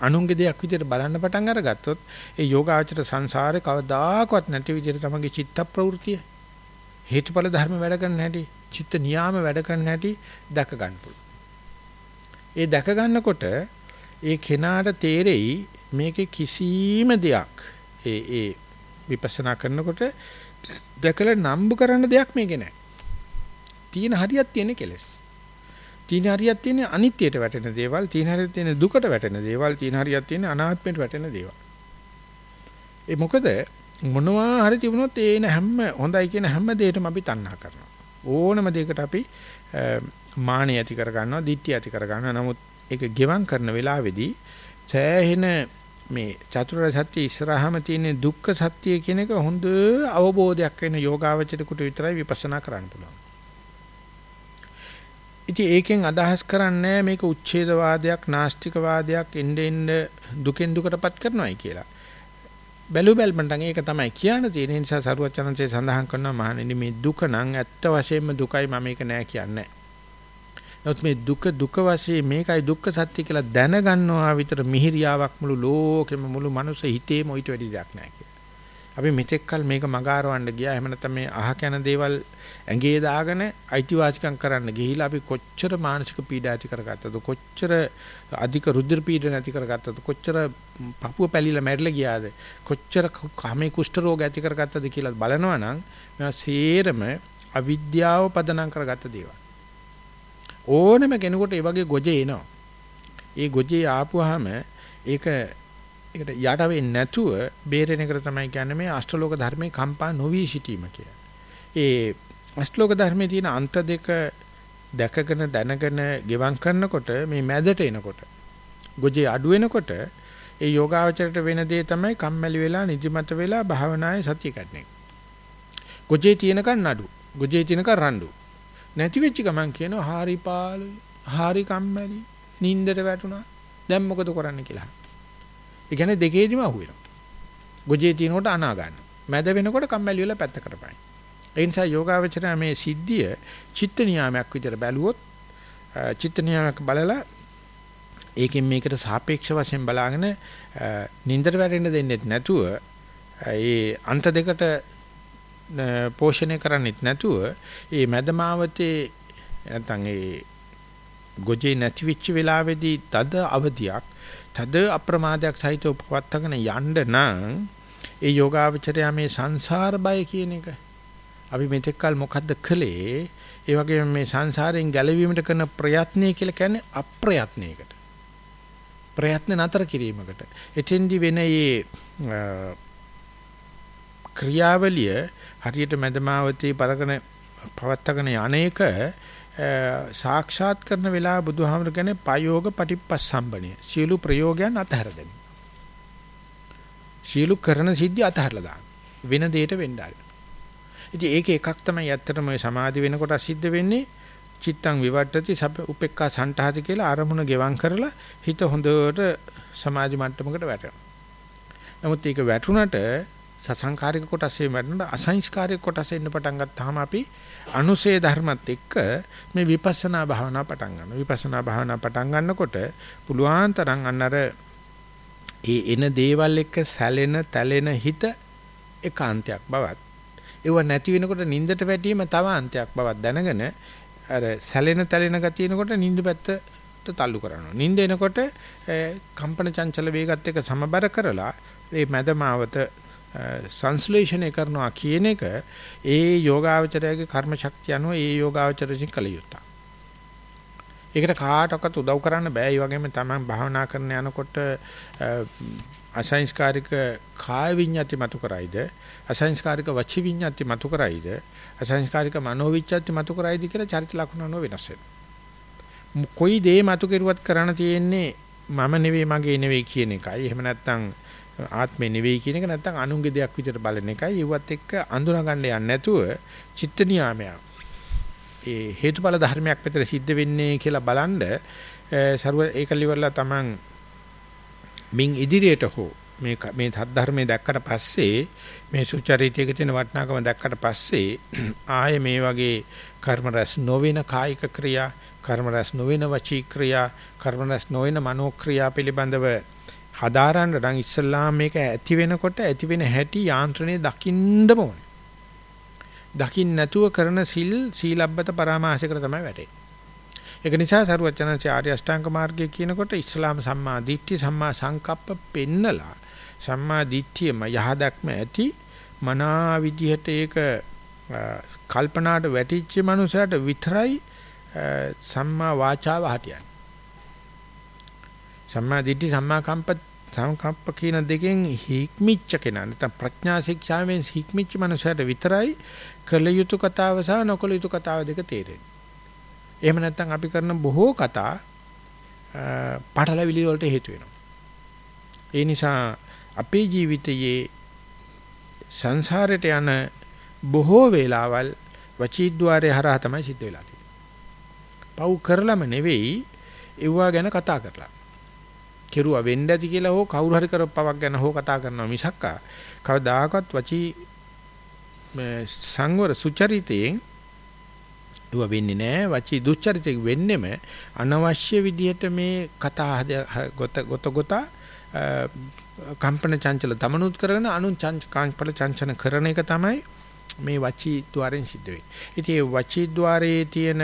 අනුන්ගේ දෙයක් විදිහට බලන්න පටන් අරගත්තොත් ඒ යෝගාචර සංසාරේ කවදාකවත් නැති විදිහට තමගේ චිත්ත ප්‍රවෘතිය හේතුඵල ධර්ම වැඩ කරන හැටි, චිත්ත නියාම වැඩ කරන හැටි දැක ගන්න පුළුවන්. ඒ දැක ගන්නකොට ඒ කෙනාට තේරෙයි මේකේ කිසිම දෙයක් ඒ ඒ විපස්සනා කරනකොට දැකලා නම්බු කරන්න දෙයක් මේකේ නැහැ. තියෙන හරියක් තියෙන කෙලස්. තියෙන හරියක් තියෙන අනිත්‍යයට වැටෙන දේවල්, තියෙන හරියක් තියෙන දුකට වැටෙන දේවල්, තියෙන හරියක් තියෙන අනාත්මයට වැටෙන දේවල්. ඒ මොකද මොනවා හරි තිබුණොත් ඒන හැම හොඳයි කියන හැම දෙයකටම අපි තණ්හා කරනවා. ඕනම දෙයකට අපි මානෙ ඇති කර ගන්නවා, දිට්ඨිය ඇති කර ගන්නවා. නමුත් ඒක ගෙවම් කරන වෙලාවේදී සෑහෙන මේ චතුරාර්ය සත්‍ය ඉස්සරහම තියෙන දුක්ඛ සත්‍ය කියන එක හොඳ අවබෝධයක් වෙන යෝගාවචරිකුට විතරයි විපස්සනා කරන්න පුළුවන්. ඉතින් ඒකෙන් අදහස් කරන්නේ මේක උච්ඡේදවාදයක්, නාස්තිකවාදයක්, එnde end දුකෙන් දුකටපත් කරනවායි කියලා. බැලු බැලමන්ට ඒක තමයි කියන්න තියෙන නිසා සරුවචනන්සේ සඳහන් කරනවා මහණෙනි මේ දුක නම් ඇත්ත වශයෙන්ම දුකයි මම මේක නෑ කියන්නේ. නමුත් මේ දුක දුක වශයෙන් මේකයි දුක්ඛ සත්‍ය කියලා දැනගන්නවා විතර මිහිරියාවක් මුළු ලෝකෙම මුළු මනුස්ස හිතේම ඊට වැඩි දෙයක් නැහැ කියලා. අපි මෙතෙක්කල් මේක මගාරවන්න ගියා. එහෙම නැත්නම් මේ අහ කන දේවල් ඇඟේ දාගෙන අයිතිවාසිකම් කරන්න ගිහිලා අපි කොච්චර මානසික පීඩා ඇති කරගත්තද කොච්චර අධික රුධිර පීඩන ඇති කරගත්තද කොච්චර පපුව පැලිලා මැරිලා ගියාද කොච්චර කාමේ කුෂ්ඨ රෝග ඇති කරගත්තද කියලා බලනවා නම් මේවා සේරම අවිද්‍යාව පදනම් කරගත්ත දේවල්. ඕනම කෙනෙකුට ඒ වගේ ගොජේ එනවා. ඒ ගොජේ ආපුවාම ඒක ඒකට යට වෙන්නේ නැතුව බේරෙන එක තමයි කියන්නේ මේ අෂ්ටලෝක ධර්මයේ කම්පා නොවි සිටීම කියලා. ඒ අෂ්ටලෝක ධර්මයේ තියෙන අන්ත දෙක දැකගෙන දැනගෙන ගෙවම් කරනකොට මේ මැදට එනකොට ගොජේ අඩු වෙනකොට ඒ යෝගාවචරයට වෙන දේ තමයි කම්මැලි වෙලා නිදිමත වෙලා භාවනායේ සතිය කඩන එක. ගොජේ තියෙනකන් නඩු. ගොජේ තියෙනකන් රණ්ඩු. නැති වෙච්ච ගමන් කියනවා හාරි පාළුයි හාරි කම්මැලි නින්දට වැටුණා දැන් මොකද කරන්න කියලා. ඒ කියන්නේ දෙකේදිම අහුවෙනවා. ගොජේ තිනකොට අනා ගන්න. මැද වෙනකොට කම්මැලි වෙලා පැත්ත කරපයි. ඒ නිසා යෝගාවචරය මේ සිද්ධිය චිත්ත නියාමයක් විදිහට බැලුවොත් චිත්ත නියාමයක් බලලා ඒකෙන් මේකට සාපේක්ෂ වශයෙන් බලාගෙන නින්දට වැටෙන්න දෙන්නේ නැතුව ඒ අන්ත දෙකට පෝෂණය කරන්නෙත් නැතුව ඒ මැදමාවතේ නැත්නම් ඒ ගොජේ නැති වෙච්ච වෙලාවේදී තද අවදියක් තද අප්‍රමාදයක් සහිතව පවත්වාගෙන යන්න නම් ඒ යෝගාවචරය මේ සංසාර බය කියන එක. අපි මෙතෙක්කල් මොකද්ද කළේ? ඒ වගේම මේ සංසාරයෙන් ගැලවීමට කරන ප්‍රයත්නය කියලා කියන්නේ අප්‍රයත්නයකට. ප්‍රයත්න නතර කිරීමකට. එතෙන්දි වෙන මේ ක්‍රියාවලිය හරියට මදමාවතී පරකන පවත්තගෙන යන්නේක සාක්ෂාත් කරන වෙලාව බුදුහාමර කියන්නේ පයෝග පටිපස්සම්බණිය. සියලු ප්‍රයෝගයන් අතහැර දෙන්න. සියලු කරන සිද්ධි අතහැරලා දාන්න. වෙන දෙයකට වෙන්න ආරයි. ඉතින් ඒක එකක් තමයි ඇත්තටම මේ සමාධි වෙනකොට සිද්ධ වෙන්නේ චිත්තං විවට්ටති සබ්බ උපේක්ඛා සන්තහති කියලා අරමුණ ගෙවම් කරලා හිත හොඳට සමාධි මට්ටමකට වැටෙනවා. නමුත් ඒක වැටුණට සසංකාරික කොටසේ වැඩනට අසංස්කාරික කොටසේ ඉන්න පටන් ගත්තාම අපි අනුසේ ධර්මත් එක්ක මේ විපස්සනා භාවනා පටන් ගන්නවා. විපස්සනා භාවනා පටන් ගන්නකොට පුළුවන් තරම් අන්නර ඒ එන දේවල් එක්ක සැලෙන, තැලෙන හිත ඒකාන්තයක් බවත්. ඒව නැති වෙනකොට නින්දට වැටීම තව අන්තයක් බවත් දැනගෙන අර සැලෙන, තැලෙන ගතියනකොට නින්ද පැත්තට තල්ලු කරනවා. නින්ද එනකොට කම්පන චංචල වේගත් එක්ක සමබර කරලා මේ මැදමාවත සංස්ලේෂණය කරනවා කියන එක ඒ යෝගාවචරයේ කර්ම ශක්තිය අනුව ඒ යෝගාවචරයෙන් කළ යුතුයි. ඒකට කාටවත් උදව් කරන්න බෑ. ඒ වගේම තමයි භාවනා කරන යනකොට අසංස්කාරික කාය විඤ්ඤාති මතු කරයිද අසංස්කාරික වචි විඤ්ඤාති මතු කරයිද අසංස්කාරික මනෝ විඤ්ඤාති මතු කරයිද කියලා චරිත ලක්ෂණ අනුව වෙනස් වෙනවා. කොයි දේ මතු කෙරුවත් කරන්න තියෙන්නේ මම නෙවෙයි මගේ නෙවෙයි කියන එකයි. එහෙම නැත්නම් ආත්මේ නෙවෙයි කියන එක නැත්නම් අනුන්ගේ දෙයක් විදිහට බලන එකයි. ඒවත් එක්ක අඳුනා ගන්න යන්නේ නැතුව චිත්ත නියාමයක්. ඒ හේතුඵල ධර්මයක් විතර සිද්ධ වෙන්නේ කියලා බලනද ਸਰව ඒකලිවලා තමන් මින් ඉදිරියට හෝ මේ මේ ධර්මයේ දැක්කට පස්සේ මේ සුචරිතයක තියෙන වටිනාකම දැක්කට පස්සේ ආයේ මේ වගේ කර්ම රැස් නොවන කායික ක්‍රියා කර්ම රැස් නොවන වචී ක්‍රියා කර්ම රැස් නොවන මනෝ ක්‍රියා පිළිබඳව හදාරන්න නම් ඉස්සල්ලාම මේක ඇති වෙනකොට ඇති වෙන හැටි යාන්ත්‍රණය දකින්නම ඕනේ. දකින්න නැතුව කරන සිල් සීලබ්බත පරාමාශයකට තමයි වැටෙන්නේ. ඒක නිසා සරුවචනන්සේ ආර්ය අෂ්ටාංග මාර්ගය කියනකොට ඉස්ලාම සම්මා දිට්ඨිය සම්මා සංකප්ප පෙන්නලා සම්මා දිට්ඨියම යහදක්ම ඇති මනා විදිහට ඒක කල්පනාට වැටිච්ච මනුස්සයට විතරයි සම්මා වාචාව හටියන්නේ. සම්මා දිට්ඨි සම්මා කම්ප සංකප්ප කියන දෙකෙන් හික්මිච්ච කෙනා නැත්නම් ප්‍රඥා ශික්ෂාවෙන් හික්මිච්ච මනුස්සයට විතරයි කළ යුතු කතාව සහ නොකළ යුතු කතාව දෙක තේරෙන්නේ. එහෙම නැත්නම් අපි කරන බොහෝ කතා පාඨලවිලි වලට හේතු වෙනවා. ඒ නිසා අපේ ජීවිතයේ සංසාරයට යන බොහෝ වේලාවල් වචීද්්වාරයේ හරහා තමයි සිද්ධ වෙලා තියෙන්නේ. පව් කරලම නෙවෙයි ඒවා ගැන කතා කරලා. කෙරුවා. වෙන්න ඇති කියලා හෝ කවුරු හරි කරපවක් ගැන හෝ කතා කරනවා මිසක්කා කවදාකවත් වචී සංවර සුචරිතයෙන් ඌව වෙන්නේ නැහැ වචී දුස්චරිතයෙන් වෙන්නෙම අනවශ්‍ය විදිහට මේ කතා ගොත ගොත ගොත කම්පන චංචල දමනුත් කරගෙන අනුන් කම්පල චංචන කරන එක තමයි මේ වචී ద్వාරෙන් සිද්ධ වෙන්නේ. ඉතින් වචී ద్వාරයේ තියෙන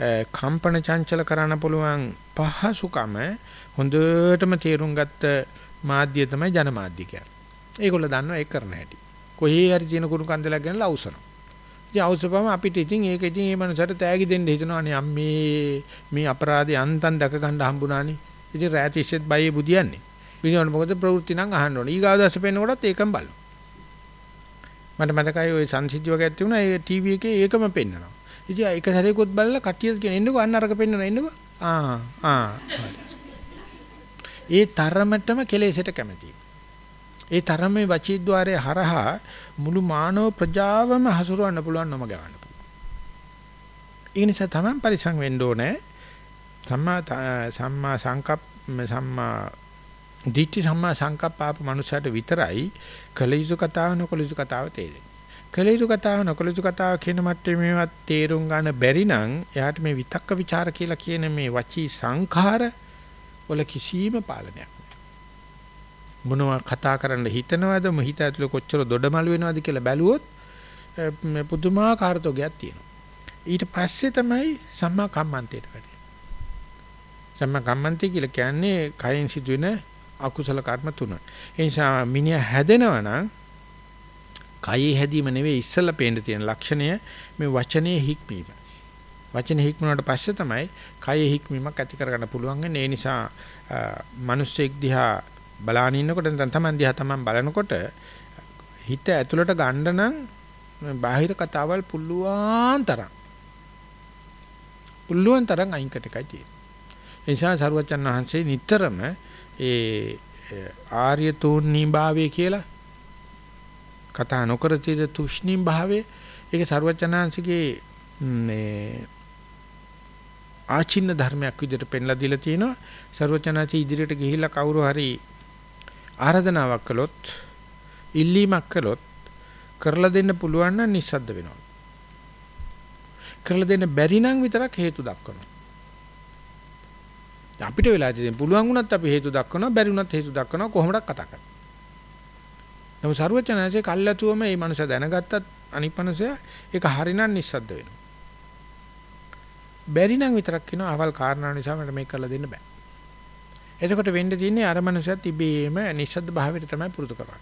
කම්පන චංචල කරන්න පුළුවන් පහසුකම හොඳටම තේරුම් ගත්ත මාධ්‍ය තමයි ජනමාධ්‍ය කියන්නේ. ඒගොල්ලෝ දන්නවා ඒක කරන්න හැටි. කොහේ හරි තියෙන කුණු කන්දලක් ගැනලා අවසනවා. ඉතින් අවසපම අපිට ඉතින් ඒක ඉතින් මේ මනසට තෑගි දෙන්න හිතනවානේ අම්මේ මේ අපරාධය අන්තම් දැක ගන්න හම්බුණානේ. ඉතින් රැත් ඉස්සෙත් බයේ බුදියන්නේ. විනෝඩ මොකද ප්‍රවෘත්ති නම් අහන්න ඕනේ. ඊගාව දැස පෙන්නකොටත් ඒකම බලනවා. මට මතකයි ওই සංසිද්ධි වගේ තිබුණා ඒ ටීවී එකේ ඒකම පෙන්නනවා. ඉතින් ඒක සැරේකොත් බලලා කට්ටිය කියන එන්නකෝ අන්න අරක පෙන්නන එන්නකෝ. ආ ආ. ඒ තරමටම කෙලෙසට කැමතියි. ඒ තරමේ වචීද්්වාරයේ හරහා මුළු මානව ප්‍රජාවම හසුරවන්න පුළුවන් නොම ගවන්න පුළුවන්. ඒ නිසා තමයි පරිසං වෙන්න ඕනේ. සම්මා සම්මා සංකප්ප සම්මා දිට්ඨි සම්මා සංකප්පාප මනුෂයාට විතරයි කළ යුතු කතාව නොකළ යුතු කතාව තේරෙන්නේ. කළ යුතු කතාව නොකළ යුතු කතාව කියන මට්ටමේ මේවත් තේරුම් ගන්න බැරි නම් එයාට මේ විතක්ක ਵਿਚාර කියලා කියන මේ වචී සංඛාර වල කිසිම පාලනයක් මොනවා කතා කරන්න හිතනවද මොහිත ඇතුලේ කොච්චර දොඩමළු වෙනවද කියලා බැලුවොත් පුදුමාකාර තෝගයක් තියෙනවා. ඊට පස්සේ තමයි සම්මා කම්මන්තයට වැටෙන්නේ. සම්මා කම්මන්තය කියලා කියන්නේ කයෙන් සිදුවෙන අකුසල කර්ම තුන. ඒ නිසා මිනිහා හැදෙනවා නම් කයේ හැදීම නෙවෙයි ඉස්සලා පේන්න තියෙන ලක්ෂණය මේ වචනේ හික්මීම. වචනේ හික්මුණාට පස්සේ තමයි කයේ හික්මීමක් ඇති කරගන්න පුළුවන්. ඒ නිසා මිනිස්සෙක් දිහා බලාන ඉන්නකොට නැත්නම් Taman දිහා Taman බලනකොට හිත ඇතුළට ගන්න නම් බාහිර කතාවල් පුළුවන් තරම් පුළුවන් තරම් අයින්කට එකයි තියෙන්නේ. ඒ නිසා සරුවචන් වහන්සේ නිතරම ඒ ආර්ය තෝන්නී භාවය කියලා කතා නොකර තියෙන තුෂ්ණී භාවය ඒක සරුවචනාංශගේ මේ ආචින්න ධර්මයක් විදිහට පෙන්ලා දීලා තිනවා සරුවචනාචි ඉදිරියට ගිහිල්ලා කවුරු හරි ආරාධනාවක් කළොත් ඉල්ලීමක් කළොත් කරලා දෙන්න පුළුවන් නම් නිස්සද්ද වෙනවා. කරලා දෙන්න බැරි නම් විතරක් හේතු දක්වනවා. අපිට වෙලා තියෙන පුළුවන් වුණත් අපි හේතු දක්වනවා බැරි වුණත් හේතු දක්වනවා කොහොමද කතා කරන්නේ. නමුත් සරුවචනanse කල්ලාතුවම මේ මනුස්සයා දැනගත්තත් අනිත් මනුස්සයා ඒක හරිනම් නිස්සද්ද වෙනවා. බැරි නම් විතරක් කියනවා අවල් කාරණා නිසා මට මේක කරලා දෙන්න බෑ. එතකොට වෙන්න තියෙන්නේ අර මනුස්සයත් ඉබේම නිස්සද්ද භාවයට තමයි පුරුදු කරන්නේ.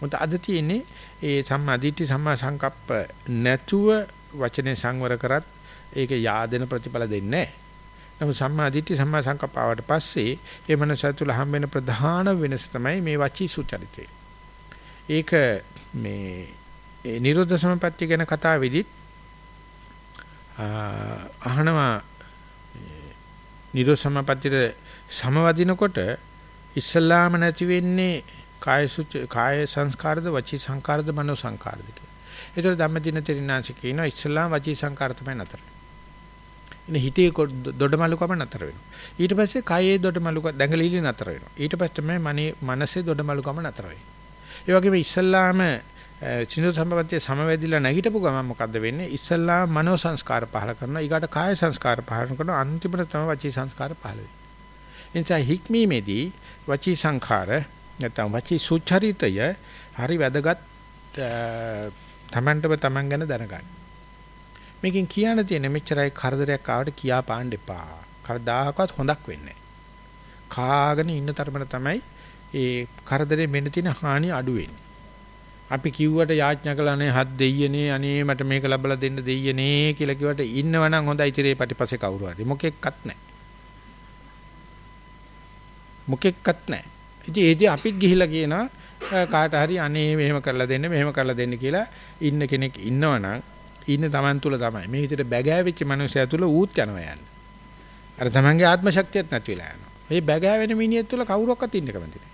මොකද අද තියෙන්නේ ඒ සම්මා දිට්ඨි සම්මා සංකප්ප නැතුව වචනේ සංවර කරත් ඒක yaadena ප්‍රතිඵල දෙන්නේ නැහැ. නමුත් සම්මා දිට්ඨි සම්මා සංකප්පාවට පස්සේ ඒ මනස තුළ හම් වෙන ප්‍රධාන වෙනස තමයි මේ වචී සුචරිතය. ඒක මේ නිරෝධ සමපත්‍ය ගැන කතා වෙදිත් අහනවා නිරෝධ සමපත්‍යට සමවදිනකොට ඉස්සල්ලාම නැති වෙන්නේ කාය සුච කාය සංස්කාරද වචී සංස්කාරද මනෝ සංස්කාරද කියලා. ඒතර ධම්මදින තෙරිනාංශ කියනවා ඉස්සල්ලාම වචී සංස්කාර තමයි නතර. ඉතින් හිතේ දොඩමලුකම නතර වෙනවා. ඊට පස්සේ කායේ දොඩමලුක දැඟලිලි නතර වෙනවා. ඊට පස්සේ තමයි මනේ මනසේ දොඩමලුකම නතර වෙන්නේ. ඒ වගේම ඉස්සල්ලාම චින්ත සම්පත්තිය සමවැදිලා නැගිටපු ගමන් මොකද්ද වෙන්නේ? ඉස්සල්ලාම මනෝ සංස්කාර පහල කරනවා. ඊගාට කාය සංස්කාර පහල කරනවා. අන්තිමට තමයි වචී සංස්කාර පහල වෙන්නේ. එනිසා හික්මීමේදී වචී සංඛාර නැත්නම් වචී සුචරිතය හරි වැදගත් තමන්ටම තමන් ගැන දැනගන්න. මේකෙන් කියන්න තියෙන මෙච්චරයි කරදරයක් ආවට කියා පාන්න එපා. කවදාකවත් හොඳක් වෙන්නේ කාගෙන ඉන්න තරමට තමයි ඒ කරදරේ මෙන්න තියෙන හානි අඩු වෙන්නේ. අපි කිව්වට යාඥා කළානේ හත් දෙයියනේ අනේ මට මේක ලැබලා දෙන්න දෙයියනේ කියලා කිව්වට ඉන්නවනම් හොඳයි ඉතිරේ පිටිපස්සේ කවුරු හරි මොකෙක්වත් නැහැ. මොකෙක්වත් නැහැ. ඉතින් ඒදී අපිත් ගිහිලා කියනවා කාට හරි අනේ මෙහෙම කරලා දෙන්න මෙහෙම කරලා දෙන්න කියලා ඉන්න කෙනෙක් ඉන්නවනම් ඉන්නේ Taman තුල තමයි. මේ විදිහට බැගෑවිච්ච මනුස්සයා තුල ඌත් යනවා යන්නේ. අර Tamanගේ ආත්ම ශක්තියත් නැති වෙලා යනවා. මේ බැගෑවෙන මිනිහෙක් තුල කවුරක්වත් ඉන්න කැමති නැහැ.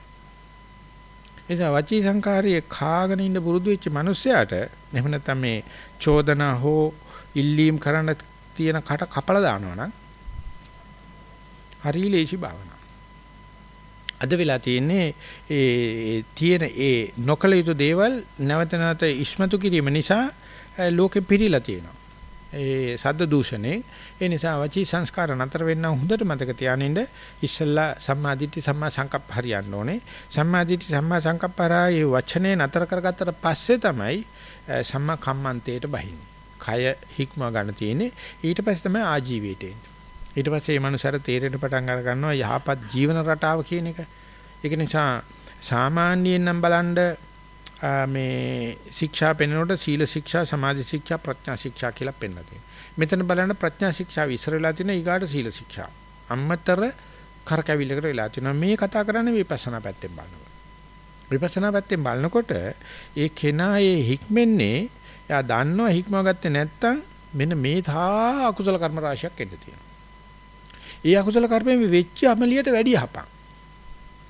එනිසා වචී සංකාරයේ කාගෙන ඉන්න පුරුදු වෙච්ච මනුස්සයාට එහෙම නැත්නම් මේ චෝදනා හෝ ඉල්ලීම් කරන්න තියෙන කට කපලා දානවා නම් හරි ලේසි භාවනා. අද වෙලා තියෙන්නේ ඒ තියෙන ඒ නොකල යුතු දේවල් නැවත නැවත ඉස්මතු කිරීම නිසා ලෝකෙ පිරීලා තියෙනවා. ඒ සද්ද දූෂණේ. ඒ නිසා වචී සංස්කාර නතර වෙන්න හොඳට මතක තියානින්න ඉස්සල්ලා සම්මාදිට්ඨි සම්මා සංකප්ප හරියන්න ඕනේ. සම්මාදිට්ඨි සම්මා සංකප්ප හරහා වචනේ නතර කරගත්තට පස්සේ තමයි සම්මා කම්මන්තේට බහින්නේ කය හික්ම ගන්න තියෙන්නේ. ඊට පස්සේ තමයි ආජීවයට එන්නේ. ඊට පස්සේ මේ මනුස්සයර තේරෙන්න පටන් අර ගන්නවා යහපත් ජීවන රටාව කියන එක. ඒක නිසා සාමාන්‍යයෙන් නම් බලන්න මේ ශික්ෂා පෙන්වනකොට සීල ශික්ෂා සමාධි ශික්ෂා ප්‍රඥා ශික්ෂා කියලා පෙන්නලා තියෙනවා. මෙතන බලන්න ප්‍රඥා ශික්ෂාව ඉස්සර වෙලා තියෙන ඊගාට සීල ශික්ෂා. අම්මතර කරකැවිල්ලකට වෙලා තියෙනවා. මේ කතා කරන්නේ විපස්සනා පැත්තෙන් බලනකොට. විපස්සනා පැත්තෙන් බලනකොට ඒ කෙනා ඒ හික්මන්නේ එයා දන්නවා හික්මව ගත්තේ නැත්තම් මෙන්න මේ තා අකුසල කර්ම රාශියක් එන්න තියෙනවා. ඒ අකුසල කර්මයෙන් වෙච්ච අමලියට වැඩි යහපක්.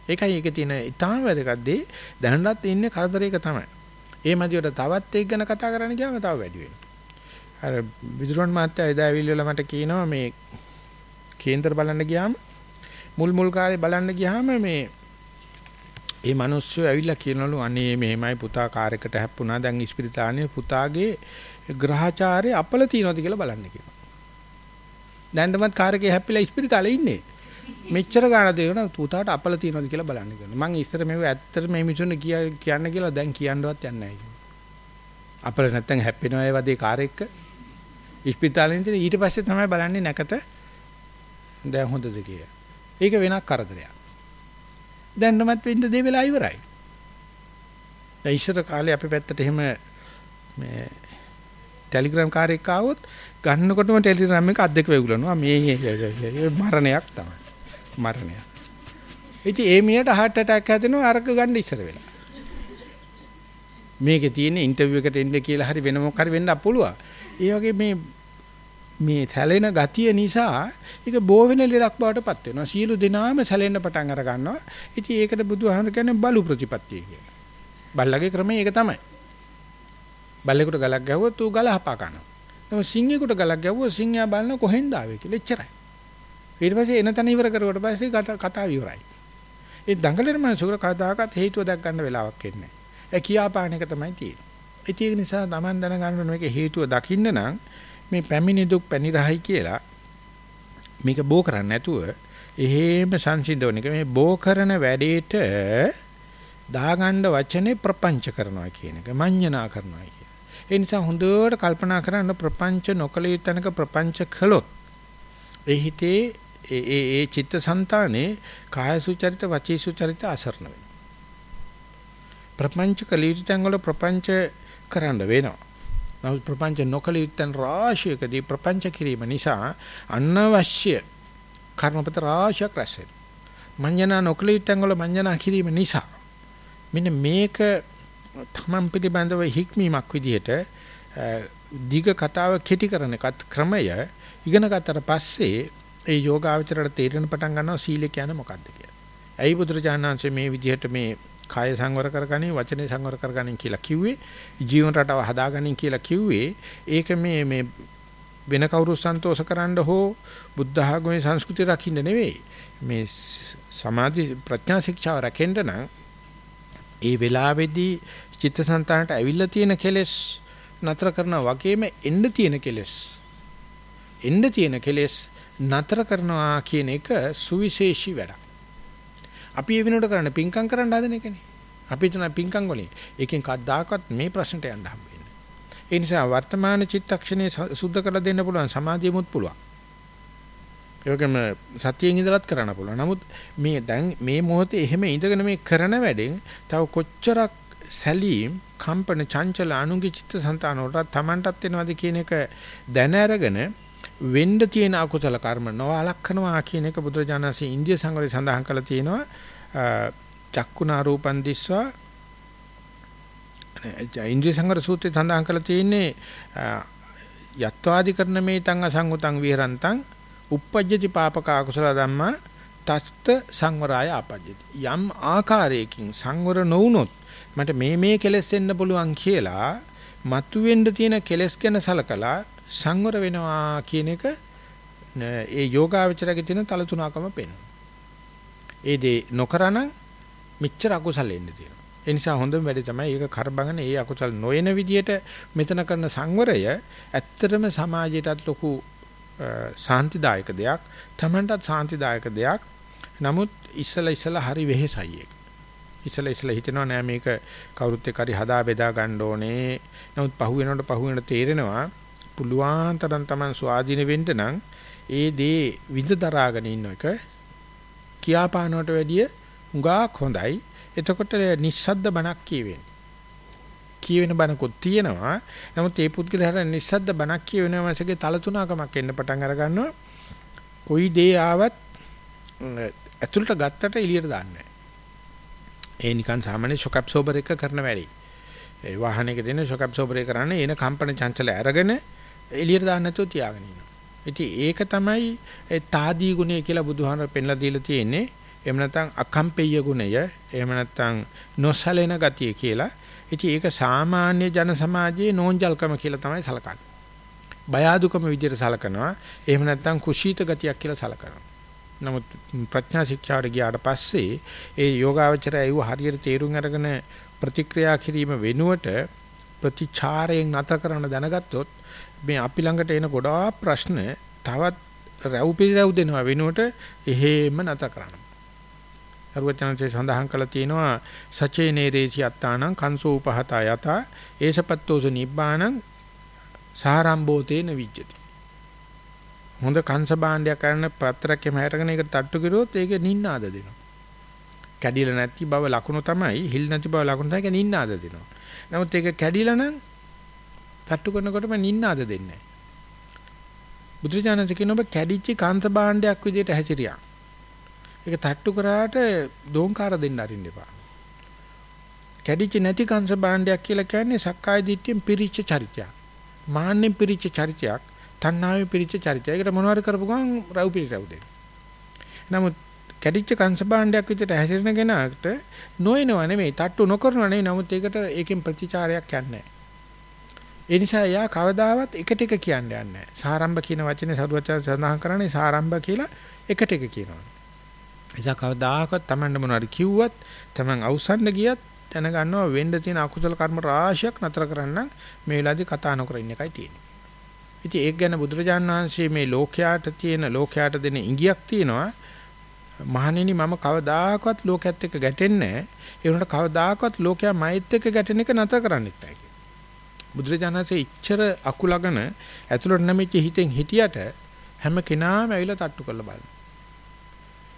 ඒකයි ඒකේ තියෙන ඊටාම වැදගත් දේ දැනනත් ඉන්නේ කරදරයක තමයි. ඒ මැදියට තවත් එක් ගැන කතා කරන්න ගියාම තව වැඩි වෙනවා. අර විදුරන් මාත්‍යා එදා ඇවිල්ලා මට කියනවා මේ කේන්දර බලන්න ගියාම මුල් මුල් කාලේ බලන්න ගියාම මේ ඒ මිනිස්සු ඇවිල්ලා කියනලු අනේ මෙහෙමයි පුතා කාර් එකට හැප්පුණා දැන් ඉස්පිරිතාලේ පුතාගේ ග්‍රහචාරය අපල තියනවාද කියලා බලන්න කියනවා. දැන්ටමත් කාර් එකේ හැප්පිලා ඉස්පිරිතාලේ ඉන්නේ. මෙච්චර ගාන දෙවන පුතාට අපල තියනවාද කියලා බලන්න කියනවා. මම ඉස්සර මේව ඇත්තට මේ මිනිසුන්ට කියන්න කියලා දැන් කියන්නවත් යන්නේ නැහැ. අපල නැත්තම් හැප්පෙනවා ඒ වදේ කාර් එක. ඉස්පිරිතාලෙන් ඉඳලා ඊට පස්සේ තමයි බලන්නේ නැකත දැන් හොඳද කියලා. ඒක වෙනක් කරදරයක්. දැන්ටමත් වෙන්න දේ වෙලා ඉවරයි. දැන් ඉස්සර කාලේ අපි පැත්තට එහෙම මේ ටෙලිග්‍රෑම් කාර්යයක් ආවොත් ගන්නකොටම ටෙලිග්‍රෑම් එක අද්දක වෙගුලනවා මේ මරණයක් තමයි මරණයක් ඉතින් ඒ මිනිහට heart attack හැදෙනවා අරක ගන්න ඉස්සර වෙලා. මේකේ තියෙන ඉන්ටර්විව් එකට එන්න කියලා හරි වෙන මොකක් හරි වෙන්න පුළුවන්. ඒ වගේ මේ මේ සැලෙන ගතිය නිසා ඒක බෝ වෙන ලෙඩක් බවට පත් වෙනවා. සියලු දෙනාම සැලෙන්න පටන් අර ගන්නවා. ඉතින් ඒකට බුදුහාමර කියන්නේ බලු ප්‍රතිපත්තිය කියලා. බල්ලගේ ක්‍රමය ඒක තමයි. බල්ලෙකුට ගලක් ගැහුවොත් ඌ ගල හපා කනවා. නමුත් සිංහෙකුට ගලක් ගැහුවොත් සිංහයා බලන කොහෙන්ද ආවේ කියලා එච්චරයි. ඊට පස්සේ එන තැන ඉවර කරුවට පස්සේ කතාව ඉවරයි. ඒ දඟලන මනසකට කවදාකවත් හේතුව දැක් ගන්න වෙලාවක් එන්නේ නැහැ. ඒ කියාපාන එක තමයි තියෙන්නේ. ඒක නිසා Taman දැනගන්න ඕන මේක හේතුව දකින්න නම් මේ පැමිණි දුක් පැනිරහයි කියලා මේක බෝ කරන්නේ නැතුව එහෙම සංසිඳවන එක මේ බෝ කරන වැඩේට දාගන්න වචනේ ප්‍රපංච කරනවා කියන එක මඤ්ඤණා කරනවා ඒ නිසා හොඳට කල්පනා කරන්න ප්‍රපංච නොකල යුත්තනක ප්‍රපංච කළොත් ඒ හිතේ ඒ ඒ ඒ චිත්තසංතානේ කාය සුචරිත වචී සුචරිත අසරණ වෙනවා. ප්‍රපංච කල යුත්තන් වල ප්‍රපංච කරන්න වෙනවා. නමුත් ප්‍රපංච නොකල යුත්තන් රාශියකදී ප්‍රපංච කිරීම නිසා අනවශ්‍ය කර්මපත රාශියක් රැස් වෙනවා. මඤ්ඤණා නොකල යුත්තන් වල මඤ්ඤණා කිරීම නිසා මෙන්න මේක තමන් පිළිබඳව හික්මීමක් විදිහට දිග කතාව කෙටි කරන ක්‍රමය ඉගෙන ගත්තට පස්සේ ඒ යෝගාවචරයට තේරෙන පටන් ගන්නවා සීලය කියන්නේ මොකක්ද කියලා. ඇයි බුදුරජාණන්සේ මේ විදිහට මේ කාය සංවර කරගනින් වචනේ සංවර කරගනින් කියලා කිව්වේ? ජීවන රටාව හදාගනින් කියලා කිව්වේ ඒක මේ මේ වෙන කවුරු සන්තෝෂ කරන්න හෝ බුද්ධ ආගමේ සංස්කෘතිය රකින්න නෙවෙයි. මේ සමාධි ප්‍රඥා ශික්ෂාව රැකෙන්න නම් ඒ වෙලාවේදී චිත්තසංතානට ඇවිල්ලා තියෙන කෙලෙස් නතර කරනා වගේම එන්න තියෙන කෙලෙස්. එන්න තියෙන කෙලෙස් නතර කරනවා කියන එක සුවිශේෂී වැඩක්. අපි ඒ වෙනුවට කරන්න පිංකම් කරන්න හදන එකනේ. අපි හිතන පිංකම් වලින් එකෙන් කද්දාකවත් මේ ප්‍රශ්නට යන්න හම්බ වෙන්නේ. ඒ නිසා වර්තමාන චිත්තක්ෂණේ සුද්ධ කරලා දෙන්න පුළුවන් සමාධියමුත් පුළුවන්. ඒකම සතියෙන් ඉඳලත් කරන්න පුළුවන්. නමුත් මේ දැන් මේ මොහොතේ එහෙම ඉඳගෙන මේ කරන වැඩෙන් තව කොච්චරක් සැලීම් කම්පන චංචල අනුගේ චිත්තසංතාන වලට Tamanටත් වෙනවද කියන එක දැන අරගෙන වෙන්න තියෙන අකුසල කර්ම නොවලක්කනවා කියන එක බුදුරජාණන්සේ ඉන්දිය සංවරේ සඳහන් කරලා තියෙනවා. චක්කුණා රූපන් දිස්වා. ඉන්ද්‍රිය සංවර සූත්‍රයේ සඳහන් කරලා තියෙන්නේ යත්වාදි කරන මේ තං අසංගතං විහරන්තං uppajjati papaka akusala dhamma තස්ත සංවරාය ආපජ්ජති යම් ආකාරයකින් සංවර නොවුනොත් මට මේ මේ කෙලෙස් වෙන්න පුළුවන් කියලා මතුවෙන්න තියෙන කෙලෙස් ගැන සලකලා සංවර වෙනවා කියන එක ඒ යෝගාවචරයේ තියෙන තල තුනකම පෙන්වනවා. ඒ දේ නොකරනම් මෙච්චර අකුසල එන්න තියෙනවා. ඒ නිසා හොඳම වැඩේ තමයි ඒක කරබගෙන ඒ අකුසල නොයන විදියට මෙතන කරන සංවරය ඇත්තටම සමාජයටත් ලොකු සාන්තිදායක දෙයක්, Tamanටත් සාන්තිදායක දෙයක්. නමුත් ඉස්සලා ඉස්සලා හරි වෙහෙසයි ඒක. ඉස්සලා ඉස්සලා හිතෙනවා නෑ මේක කවුරුත් එක්ක හරි හදා බෙදා ගන්න ඕනේ. නමුත් පහු වෙනකොට පහු වෙන තේරෙනවා පුළුවන් තරම් Taman ස්වාධීන වෙන්න නම් ඒ දේ විඳ දරාගෙන ඉන්න එක කියාපානවට වැඩිය හුඟක් හොඳයි. එතකොට නිස්සද්ද බණක් කියවෙන්නේ. කියවෙන බණකුත් තියෙනවා. නමුත් ඒ පුද්ගලයාට නිස්සද්ද බණක් කියවෙන මාසගේ තල තුනකමක් එන්න පටන් අර ගන්නවා. කොයි දේ ආවත් ඇතුළට ගත්තට එළියට දාන්නේ ඒ නිකන් සාමාන්‍ය ෂොක් ඇබ්සෝබර් එක කරන වැඩේ. ඒ වාහනයක දෙන ෂොක් ඇබ්සෝබර් එක කරන්නේ එන කම්පන චංචල අරගෙන එළියට දාන්න නැතුව තියාගෙන ඉන්නවා. ඉතින් ඒක තමයි ඒ తాදී ගුණය කියලා බුදුහාමර පෙන්ලා දීලා තියෙන්නේ. එහෙම නැත්නම් අකම්පෙය්‍ය ගුණය, එහෙම නැත්නම් නොසලෙන ගතිය කියලා. ඉතින් ඒක සාමාන්‍ය ජන සමාජයේ නෝන්ජල්කම කියලා තමයි සලකන්නේ. බය අදුකම විදිහට සලකනවා. එහෙම නැත්නම් කුසීත ගතියක් කියලා සලකනවා. නමුත් ප්‍රඥා ශික්ෂාවට ගියාට පස්සේ ඒ යෝගාවචරය ඒව හරියට තේරුම් අරගෙන ප්‍රතික්‍රියා කිරීම වෙනුවට ප්‍රතිචාරයෙන් නැත කරන දැනගත්තොත් මේ අපි ළඟට එන ගොඩාක් ප්‍රශ්න තවත් රැව් පිළිරැව් දෙනවා වෙනුවට එහෙම නැත කරන්න. අරුවචනසේ සඳහන් කළා තියෙනවා සචේ නේරේසි අත්තානං කංසෝ උපහතා යත ඒසපත්තෝස නිබ්බානං සාරම්භෝතේන විජ්ජති. හොඳ කංශ භාණ්ඩයක් කරන පත්‍රයක් එම හැරගෙන ඒක තට්ටු කරුවොත් ඒක නින්නාද දෙනවා. කැඩිලා නැති බව ලකුණු තමයි හිල් නැති බව ලකුණු තමයි ඒක නින්නාද දෙනවා. නමුත් ඒක කැඩිලා නම් තට්ටු කරනකොටම නින්නාද දෙන්නේ නැහැ. බුදුරජාණන් කියන ඔබ කැඩිච්ච කාන්ත භාණ්ඩයක් විදිහට හැසිරියා. ඒක තට්ටු කරාට දෝංකාර දෙන්න අරින්න එපා. කැඩිච්ච නැති කාන්ත භාණ්ඩයක් කියලා කියන්නේ සක්කාය දිට්ඨියෙන් පිරිච්ච චරිතයක්. මාන්නෙන් පිරිච්ච චරිතයක්, තණ්හාවෙන් පිරිච්ච චරිතයක්. ඒකට මොනවාරි කරපු ගමන් රව් පිළිරව් දෙන්න. නමුත් කැඩිච්ච කංශ භාණ්ඩයක් විදිහට හැසිරෙන කෙනාට නොයනව නෙමෙයි, තට්ටු නොකරනව නෙමෙයි. නමුත් ඒකට ඒකෙන් ප්‍රතිචාරයක් යන්නේ නැහැ. ඒ නිසා යා කවදාවත් එකට එක කියන්නේ නැහැ. සාරම්භ කියන වචනේ සරුවචන සඳහන් කරන්නේ සාරම්භ කියලා එකට එක කියනවා. නිසා කවදාකවත් Tamanne මොනවාරි කිව්වත් Taman අවසන්න ගියත් දැනගන්නවා වෙන්න තියෙන අකුසල කර්ම රාශියක් නතර කරන්න මේ වෙලාවේදී කතා නොකර ඉන්න එකයි තියෙන්නේ. ඉතින් ඒක ගැන බුදුරජාණන් වහන්සේ මේ ලෝකයාට තියෙන ලෝකයාට දෙන ඉඟියක් තියෙනවා. මහණෙනි මම කවදාකවත් ලෝකයේත් එක්ක ගැටෙන්නේ නැහැ. ඒ වුණාට කවදාකවත් ලෝකයා මයිත් එක්ක ගැටෙන එක නතර කරන්නෙත් නැහැ. බුදුරජාණන්සේ ඉච්ඡර අකුලගෙන ඇතුළට නැමිච්ච හිතෙන් හිටියට හැම කෙනාම ඇවිල්ලා තට්ටු කරලා බලනවා.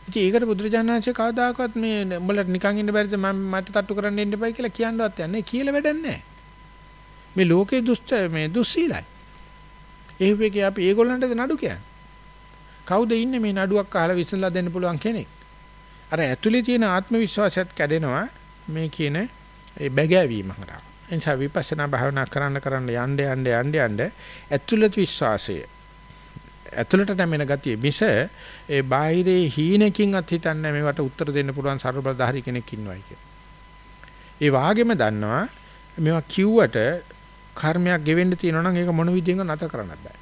ඉතින් ඒකට බුදුරජාණන්සේ කවදාකවත් මේ උඹලට නිකන් ඉන්න බැරිද මම මට තට්ටු කරන්න ඉන්න එපයි කියලා කියන්නවත් යන්නේ කියලා වැඩක් නැහැ. මේ ලෝකේ දුෂ්ට මේ දුස්සීලයි. ඒ වෙකේ අපි ඒගොල්ලන්ටද නඩු කියන්නේ. කවුද ඉන්නේ මේ නඩුවක් අහලා විසඳලා දෙන්න පුළුවන් කෙනෙක්? අර ඇතුලේ තියෙන ආත්ම විශ්වාසයත් කැඩෙනවා මේ කියන ඒ බැගෑවීම හරහා. එනිසා විපස්සනා භාවනා කරන්න කරන්න යන්න යන්න යන්න යන්න ඇතුළත විශ්වාසය ඇතුළට නැමෙන ගතිය මිස ඒ බාහිරේ හීනකින්වත් හිතන්නේ මේවට උත්තර දෙන්න පුළුවන් ਸਰබලධාරී කෙනෙක් ඉන්නවයි කිය. ඒ වාගෙම දන්නවා මේවා කිව්වට කර්මයක් ගෙවෙන්න තියෙනවා නම් ඒක මොන විදිහෙන්ද නැත කරන්නත් බෑ.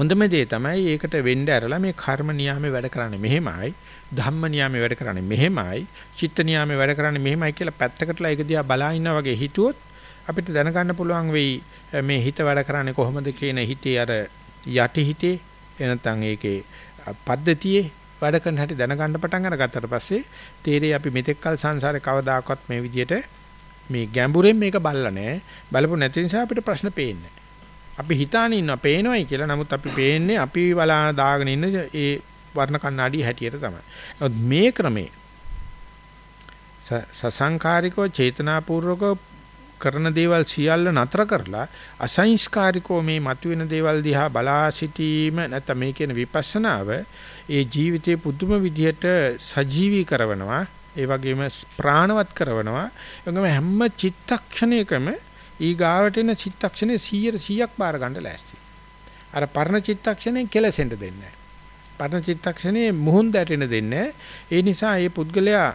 හොඳම දේ තමයි ඒකට වෙන්න ඇරලා මේ කර්ම නියාමේ වැඩ කරන්නේ මෙහෙමයි ධම්ම නියාමේ වැඩ කරන්නේ මෙහෙමයි චිත්ත නියාමේ වැඩ කරන්නේ මෙහෙමයි කියලා පැත්තකටලා ඒක දිහා බලා ඉන්නා වගේ හිතුවොත් අපිට දැනගන්න පුළුවන් වෙයි මේ හිත වැඩ කරන්නේ කොහොමද කියන හිතේ අර යටි හිතේ එනතන් ඒකේ පද්ධතියේ වැඩ කරන හැටි දැනගන්න පටන් අරගත්තට පස්සේ තේරෙයි අපි මෙතෙක්කල් සංසාරේ කවදාකවත් මේ විදිහට මේ ගැඹුරෙන් මේක බලලා නැහැ. බලපො නැති නිසා අපිට ප්‍රශ්න පේන්නේ අපි හිතාන ඉන්නවා පේනවයි කියලා. නමුත් අපි පේන්නේ අපි බලාන දාගෙන ඉන්න ඒ වර්ණ කණ්ණාඩි හැටියට තමයි. නමුත් මේ ක්‍රමේ සසංකාරිකව චේතනාපූර්වකව කරන දේවල් සියල්ල නතර කරලා අසංස්කාරිකව මේ මතුවෙන දේවල් දිහා බලා සිටීම නැත්නම් මේ කියන විපස්සනාව ඒ ජීවිතේ පුදුම විදිහට සජීවී කරනවා ඒ වගේම ප්‍රාණවත් කරනවා එංගම හැම චිත්තක්ෂණයකම ඊගාවට එන චිත්තක්ෂණේ 100 100ක් බාර ගන්න ලෑස්ති. අර පරණ චිත්තක්ෂණේ කෙලසෙන්න දෙන්නේ නැහැ. පරණ චිත්තක්ෂණේ මුහුන් දැටෙන්න දෙන්නේ ඒ නිසා මේ පුද්ගලයා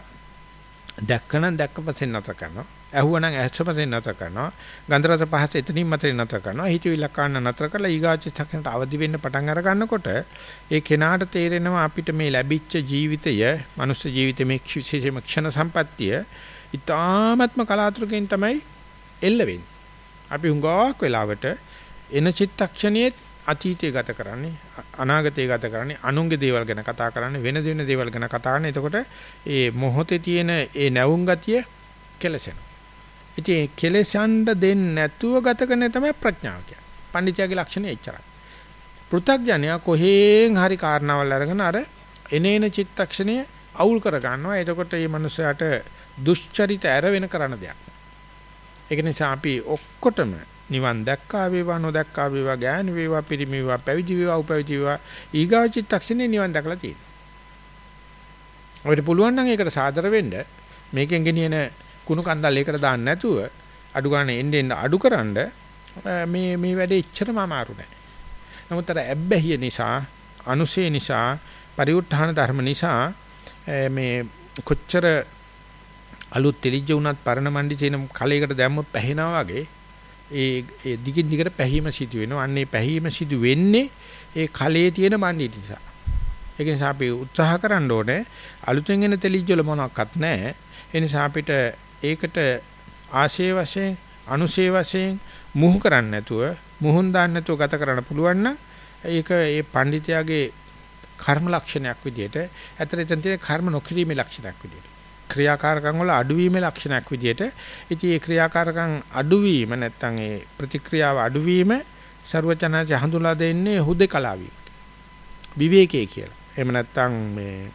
දැක්කනම් දැක්කපස්සේ නතර කරනවා. ඇහුවනම් ඇස්සපස්සේ නතර කරනවා. ගන්ධ රස පහස එතනින් මතේ නතර කරනවා. හිතවිල්ල කන්න නතර කරලා ඊගාචිත්තක්ෂණයට අවදි වෙන්න පටන් අර ගන්නකොට ඒ කෙනාට තේරෙනවා අපිට මේ ලැබිච්ච ජීවිතය, මනුස්ස ජීවිතේ මේ විශේෂම ක්ෂණ සම්පත්තිය ඊ타ත්ම කලාතුරකින් තමයි එල්ල වෙන්නේ. අපි හුඟක් වෙලාවට එන චිත්තක්ෂණයේ අතීතය ගත කරන්නේ අනාගතය ගත කරන්නේ අනුන්ගේ දේවල් ගැන කතා කරන්නේ වෙන වෙන දේවල් ගැන කතා කරන්නේ. එතකොට ඒ මොහොතේ තියෙන ඒ නැවුම් ගතිය කෙලසෙනවා. ඉතින් ඒ කෙලසන්න දෙන්නේ නැතුව ගත කරන තමයි ප්‍රඥාව කියන්නේ. පඬිතුයාගේ ලක්ෂණය එච්චරයි. පෘථග්ජනයා කොහෙන් හරි කාරණාවල් අරගෙන අර එනේන චිත්තක්ෂණය අවුල් කර ගන්නවා එතකොට මේ මනුස්සයාට දුෂ්චරිත ඇර වෙන කරන දෙයක්. ඒක නිසා අපි ඔක්කොටම නිවන් දැක්කා වේවා නොදැක්කා වේවා ගෑනු වේවා පිරිමි වේවා පැවිදි වේවා උපැවිදි වේවා ඊගාව චිත්තක්ෂණේ නිවන් දැකලා තියෙනවා. අපිට පුළුවන් නම් ඒකට සාදර වෙන්න මේකෙන් ගෙනියන කුණු කන්දල් ඒකට දාන්න නැතුව අඩු ගන්න එන්නේ එන්න අඩුකරනද මේ මේ වැඩේ ඉච්චරම අමාරු නෑ. නමුත් අර ඇබ්බැහිය නිසා, අනුසය නිසා, පරිඋත්ථාන ධර්ම නිසා මේ කොච්චර අලුත් තෙලිජ්ජ වුණත් පරණ මණ්ඩි චේන කලයකට දැම්මොත් පැහැෙනවා වගේ ඒ ඒ දිගින් දිගට පැහිම සිදු වෙනවා. අන්න ඒ පැහිම සිදු වෙන්නේ ඒ කලයේ තියෙන මණ්ඩි නිසා. ඒක නිසා අපි උත්සාහ කරන්න ඕනේ අලුතෙන් එන තෙලිජ්ජ වල මොනවත් නැහැ. ඒ නිසා අපිට ඒකට ආශේ වශයෙන් අනුශේ වශයෙන් මුහු කරන්න නැතුව මුහුන් දාන්න නැතුව ගත කරන්න පුළුවන් නම් ඒක ඒ පඬිතයාගේ කර්ම ලක්ෂණයක් විදිහට ඇතර එතන තියෙන කර්ම නොකිරීමේ ලක්ෂණයක් විදිහට ක්‍රියාකාරකම් වල අඩුවීමේ ලක්ෂණයක් විදිහට ඉතින් ඒ ක්‍රියාකාරකම් අඩුවීම නැත්තම් ඒ ප්‍රතික්‍රියාව අඩුවීම ਸਰවචනාච හඳුලා දෙන්නේ හුදේකලාවි විවේකයේ කියලා. එහෙම නැත්තම් මේ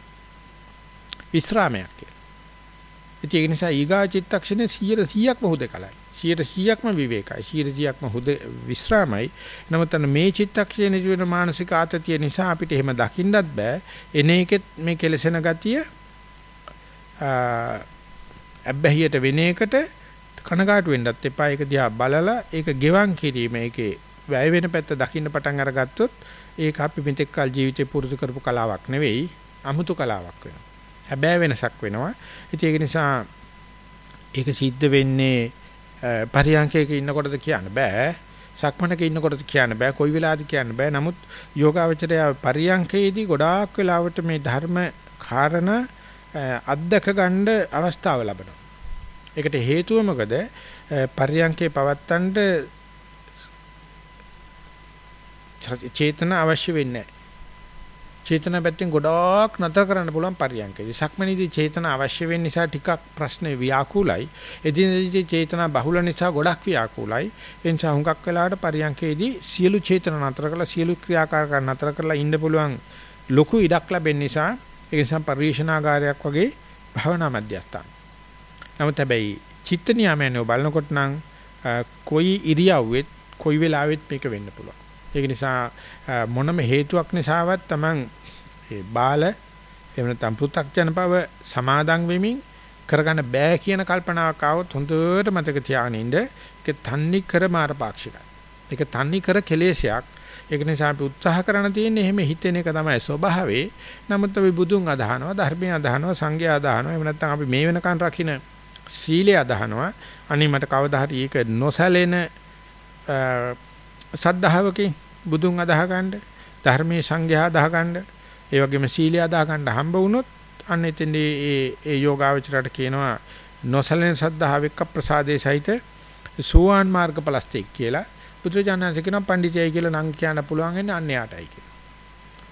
විස්රාමයක් කියලා. ඉතින් ඒ නිසා ඊගා චිත්තක්ෂණේ 100%ක්ම හුදේකලයි. 100%ක්ම විවේකයි. 100%ක්ම හුදේ විස්රාමයි. නමුත් මේ චිත්තක්ෂණේ ජීවන මානසික ආතතිය නිසා අපිට එහෙම දකින්නත් බෑ. එන එකෙත් මේ කෙලසෙන ගතිය අබ්බැහියට වෙන එකට කනගාටු වෙන්නත් එපා. ඒක දිහා බලලා ඒක ගෙවන් කිරීම ඒකේ වැය වෙන පැත්ත දකින්න පටන් අරගත්තොත් ඒක අපි මෙතෙක් කල ජීවිතේ පුරුදු කරපු කලාවක් නෙවෙයි, අමුතු කලාවක් වෙනවා. හැබැයි වෙනසක් වෙනවා. ඉතින් ඒක නිසා ඒක සිද්ධ වෙන්නේ පරියන්කයක ඉන්නකොටද කියන්න බෑ. සක්මනක ඉන්නකොටද කියන්න බෑ. කොයි වෙලාවද කියන්න බෑ. නමුත් යෝගාවචරය පරියන්කයේදී ගොඩාක් වෙලාවට මේ ධර්ම කාරණා අත්දක ගන්න අවස්ථාව ලැබෙනවා. ඒකට හේතුව මොකද? පර්යංකේ පවත්තන්න චේතන අවශ්‍ය වෙන්නේ නැහැ. චේතන පැත්තෙන් ගොඩාක් නතර කරන්න පුළුවන් පරියන්කේදී. සක්මනීදී චේතන අවශ්‍ය වෙන්න නිසා ටිකක් ප්‍රශ්නේ ව්‍යාකූලයි. එදිනෙදී චේතන බහුල නිසා ගොඩක් ව්‍යාකූලයි. ඒ නිසා හුඟක් වෙලාවට පරියන්කේදී සියලු චේතන නතර කරලා සියලු ක්‍රියාකාරකම් නතර කරලා ඉන්න පුළුවන් ලොකු ඉඩක් ලැබෙන නිසා ඒ නිසා පරිශනාගාරයක් වගේ භවනා මධ්‍යස්ථාන. නමුත් හැබැයි චිත්ත නියාමයෙන් බලනකොට නම් කොයි ඉරියව්වෙත් කොයි වෙලාවෙත් මේක වෙන්න පුළුවන්. ඒක නිසා මොනම හේතුවක් නිසාවත් Taman ඒ බාල එහෙම නැත්නම් පෘ탁ජන බව සමාදන් වෙමින් කරගන්න බෑ කියන කල්පනාවක් ආවොත් හොඳට මතක තියාගෙන ඉන්න ඒක තන්නේ කර මාරපාක්ෂිකයි. ඒක තන්නේ කර කෙලේශයක්. ඒක නිසා අපි උත්සාහ කරන තියෙන්නේ එහෙම හිතෙන එක තමයි ස්වභාවේ. නමුත් අපි බුදුන් අදහනවා, ධර්මයේ අදහනවා, සංඝය අදහනවා. එහෙම නැත්නම් අපි මේ වෙනකන් රකින්න සීලය අදහනවා. අනේ මට කවදා හරි ඒක නොසැලෙන සද්ධාවකින් බුදුන් අදහ ගන්න, ධර්මයේ සංඝය අදහ ගන්න, ඒ වගේම සීලය අදහ ගන්න හම්බ වුණොත් අන්න එතෙන්දී ඒ ඒ යෝගාවචරයට කියනවා නොසැලෙන සද්ධාව එක්ක ප්‍රසාදේ සහිත සෝවාන් මාර්ග පලස්තික් කියලා බුදුරජාණන්සේ කියනවා පඬිතයයි කියලා නම් කියන්න පුළුවන් වෙන්නේ අන්න යාටයි කියලා.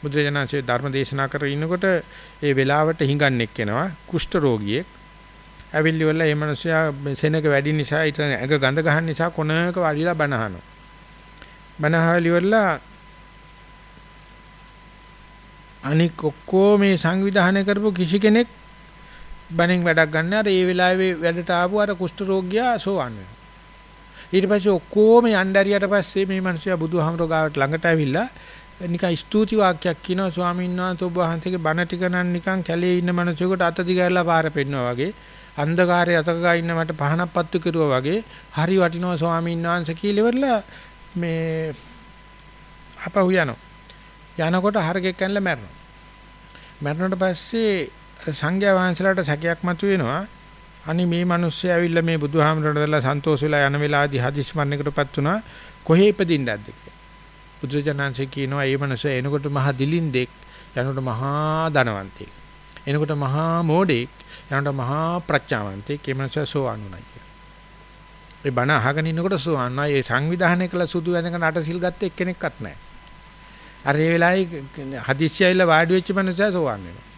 බුදුරජාණන්සේ ධර්ම දේශනා කර ඉන්නකොට ඒ වෙලාවට හිඟන්නෙක් එනවා කුෂ්ඨ රෝගියෙක්. ඇවිල්ලි වල මේ මිනිස්සයා සෙනක වැඩි නිසා ඊට ඇඟ ගඳ ගහන නිසා කොනක වඩිලා බණ අහනවා. බණ අහලි වල අනික ඔක්කොම මේ සංවිධානය කරපු කිසි කෙනෙක් බණෙන් වැඩක් ගන්න අර ඒ වෙලාවේ වැඩට ආපු අර කුෂ්ඨ රෝගියා සෝවන් වෙනවා. ඊට පස්සේ ඔක්කොම යන්න ඇරියට පස්සේ මේ මිනිස්සයා බුදුහාමරෝ ගාවට ළඟට ඇවිල්ලා නිකන් ස්තුති වාක්‍යයක් කියනවා ස්වාමීන් වහන්සේ ඔබ වහන්සේගේ බණ ටික නම් නිකන් කැලේ ඉන්න මිනිසෙකුට අත දිගහැරලා පාර පෙන්නවා වගේ අන්ධකාරයේ අතක ගා ඉන්න මට පහනක් පත්තු කෙරුවා වගේ හරි වටිනවා ස්වාමීන් වහන්සේ කියලා ඉවරලා මේ අපහු යනවා. යනකොට හරකෙක් කනලා මැරෙනවා. මැරුණට පස්සේ සංඝයා වහන්සේලාට සැකයක් මතුවෙනවා. අනි මේ මිනිස්සු ඇවිල්ලා මේ බුදුහාමරට දලා සන්තෝෂ වෙලා යන වෙලාවදී හදිස් මරණයකටපත් වුණා කොහේ ඉපදින්නද කියලා බුදුජානන්සේ කියනවා මේ මිනිස්සු එනකොට මහා දිලින්දෙක් යනකොට මහා ධනවන්තෙක් එනකොට මහා මෝඩෙක් යනකොට මහා ප්‍රඥාවන්තෙක් මේ මිනිස්සු සෝවන් උනායි කියලා. ඒ බණ අහගෙන ඉන්නකොට සෝවන් ආ ඒ සංවිධානය කළ සුදු වැඳගෙන අට සිල් ගත්ත එක්කෙනෙක්වත් නැහැ. අර ඒ වෙලාවේ හදිස්සියයිලා වාඩි වෙච්ච මිනිස්සු සෝවන් වෙනවා.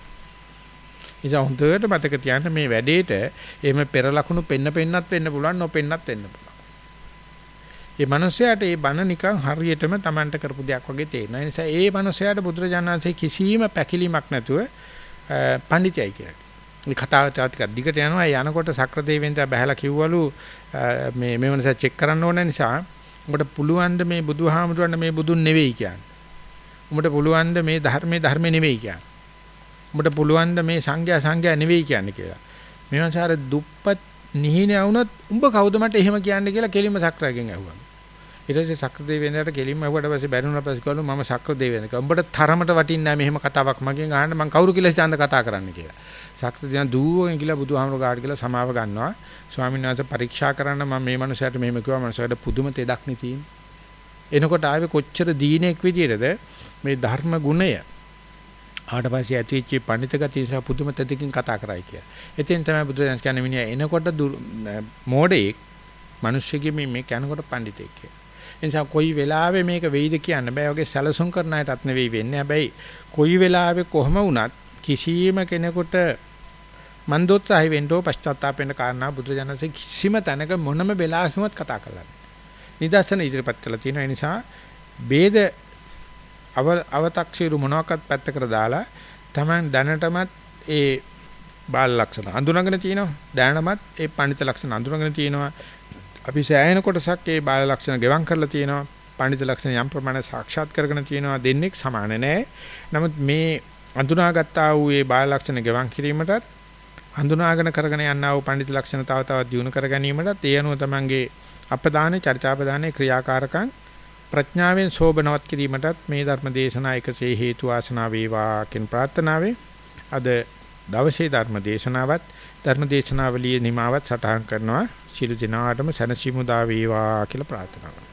නිසා හොඳට මතක තියාගන්න මේ වැඩේට එහෙම පෙර ලකුණු පෙන්න පෙන්නත් වෙන්න පුළුවන් නොපෙන්නත් වෙන්න පුළුවන්. ඒ මනුස්සයාට ඒ බණ නිකන් හරියටම Tamanට කරපු දෙයක් වගේ තේරෙනවා. ඒ නිසා ඒ මනුස්සයාට බුදුරජාණන්සේ කිසිම පැකිලීමක් නැතුව පඬිතයයි කියලා. මේ කතාව ටිකක් දිගට යනවා. ඒ යනකොට සක්‍රදේවෙන්ට බහැලා කිව්වලු මේ මේ මනුස්සයා චෙක් කරන්න ඕන නිසා උඹට පුළුවන් ද මේ බුදුහාමුදුරන් මේ බුදුන් නෙවෙයි කියන්නේ. උඹට පුළුවන් ද මේ ධර්මයේ ධර්ම නෙවෙයි කියන්නේ. උඹට පුළුවන් ද මේ සංඝයා සංඝයා නෙවෙයි කියන්නේ කියලා. මේ මනුස්සයාර දුප්පත් නිහිනේ වුණත් උඹ කවුද මට එහෙම කියන්නේ කියලා කෙලින්ම සක්‍රයෙන් ඇහුවා. ඊට පස්සේ සක්‍රදේවේන්ද්‍රට කෙලින්ම ඇහුවට පස්සේ බැරිුණා පස්සේ කිව්වලු මම සක්‍රදේවේන්ද්‍ර. උඹට තරමට වටින්නේ නැහැ මෙහෙම කතාවක් මගෙන් අහන්න මං කවුරු කියලා හිතන්ද කතා කරන්න කියලා. සක්‍රදේවයන් දුවගෙන කියලා බුදුහාමර ගාඩ කියලා සමාව ගන්නවා. ස්වාමීන් වහන්සේ පරීක්ෂා කරන්න මම මේ මනුස්සයාට මෙහෙම කිව්වා මනුස්සයාට පුදුම තෙදක් නේ තියෙන්නේ. එනකොට ආවේ කොච්චර දීනෙක් විදියටද මේ ධර්ම ගුණය ආවට පස්සේ ඇතිවෙච්ච පඬිත ගතිය නිසා පුදුම තදකින් කතා කරයි කියලා. එතෙන් තමයි බුදුදහම කියන්නේ මිනිහා එනකොට මෝඩෙක් මිනිස්සුගේ මේ කනකොට පඬිතෙක් කියලා. එනිසා කොයි වෙලාවෙ මේක වෙයිද කියන්න බෑ. වගේ සැලසුම් කරන අයටත් නෙවෙයි වෙන්නේ. හැබැයි කොයි වෙලාවෙ කොහම වුණත් කිසියම් කෙනෙකුට මන්දෝත්සාහි වෙන්නෝ පශ්චාත්තාපෙන්න කාරණා බුදුජානසෙ කිසිම තැනක මොනම වෙලාවකවත් කතා කරලා නිදර්ශන ඉදිරිපත් කළා තියෙනවා. ඒ නිසා ભેද අව අව탁සිරු මොනවාක්වත් පැත්තකට දාලා Taman දැනටමත් ඒ බාල ලක්ෂණ හඳුනාගෙන තියෙනවා. දැනටමත් ඒ පණිත ලක්ෂණ හඳුනාගෙන තියෙනවා. අපි සෑහෙන කොටසක් ඒ බාල ලක්ෂණ ගෙවම් කරලා තියෙනවා. පණිත ලක්ෂණ යම් ප්‍රමාණයක් සාක්ෂාත් කරගෙන තියෙනවා. දෙන්නෙක් සමාන නැහැ. නමුත් මේ හඳුනාගත්තා වූ ඒ බාල ලක්ෂණ ගෙවම් කිරීමටත් හඳුනාගෙන කරගෙන යනා වූ පණිත ලක්ෂණ තව තවත් දියුණු කර ගැනීමටත් ඒ අනුව තමන්ගේ අපදානේ චර්චාපදානේ ක්‍රියාකාරකම් ප්‍රඥාවෙන් සෝබනවත් කිරීමටත් මේ ධර්ම දේශනා එකසේ හේතු වාසනා වේවා කියන ප්‍රාර්ථනාවෙන් අද දවසේ ධර්ම දේශනාවත් ධර්ම දේශනාවලියේ නිමාවත් සටහන් කරනවා. ශිළු දිනාටම සනසිමු දා වේවා කියලා ප්‍රාර්ථනා කරනවා.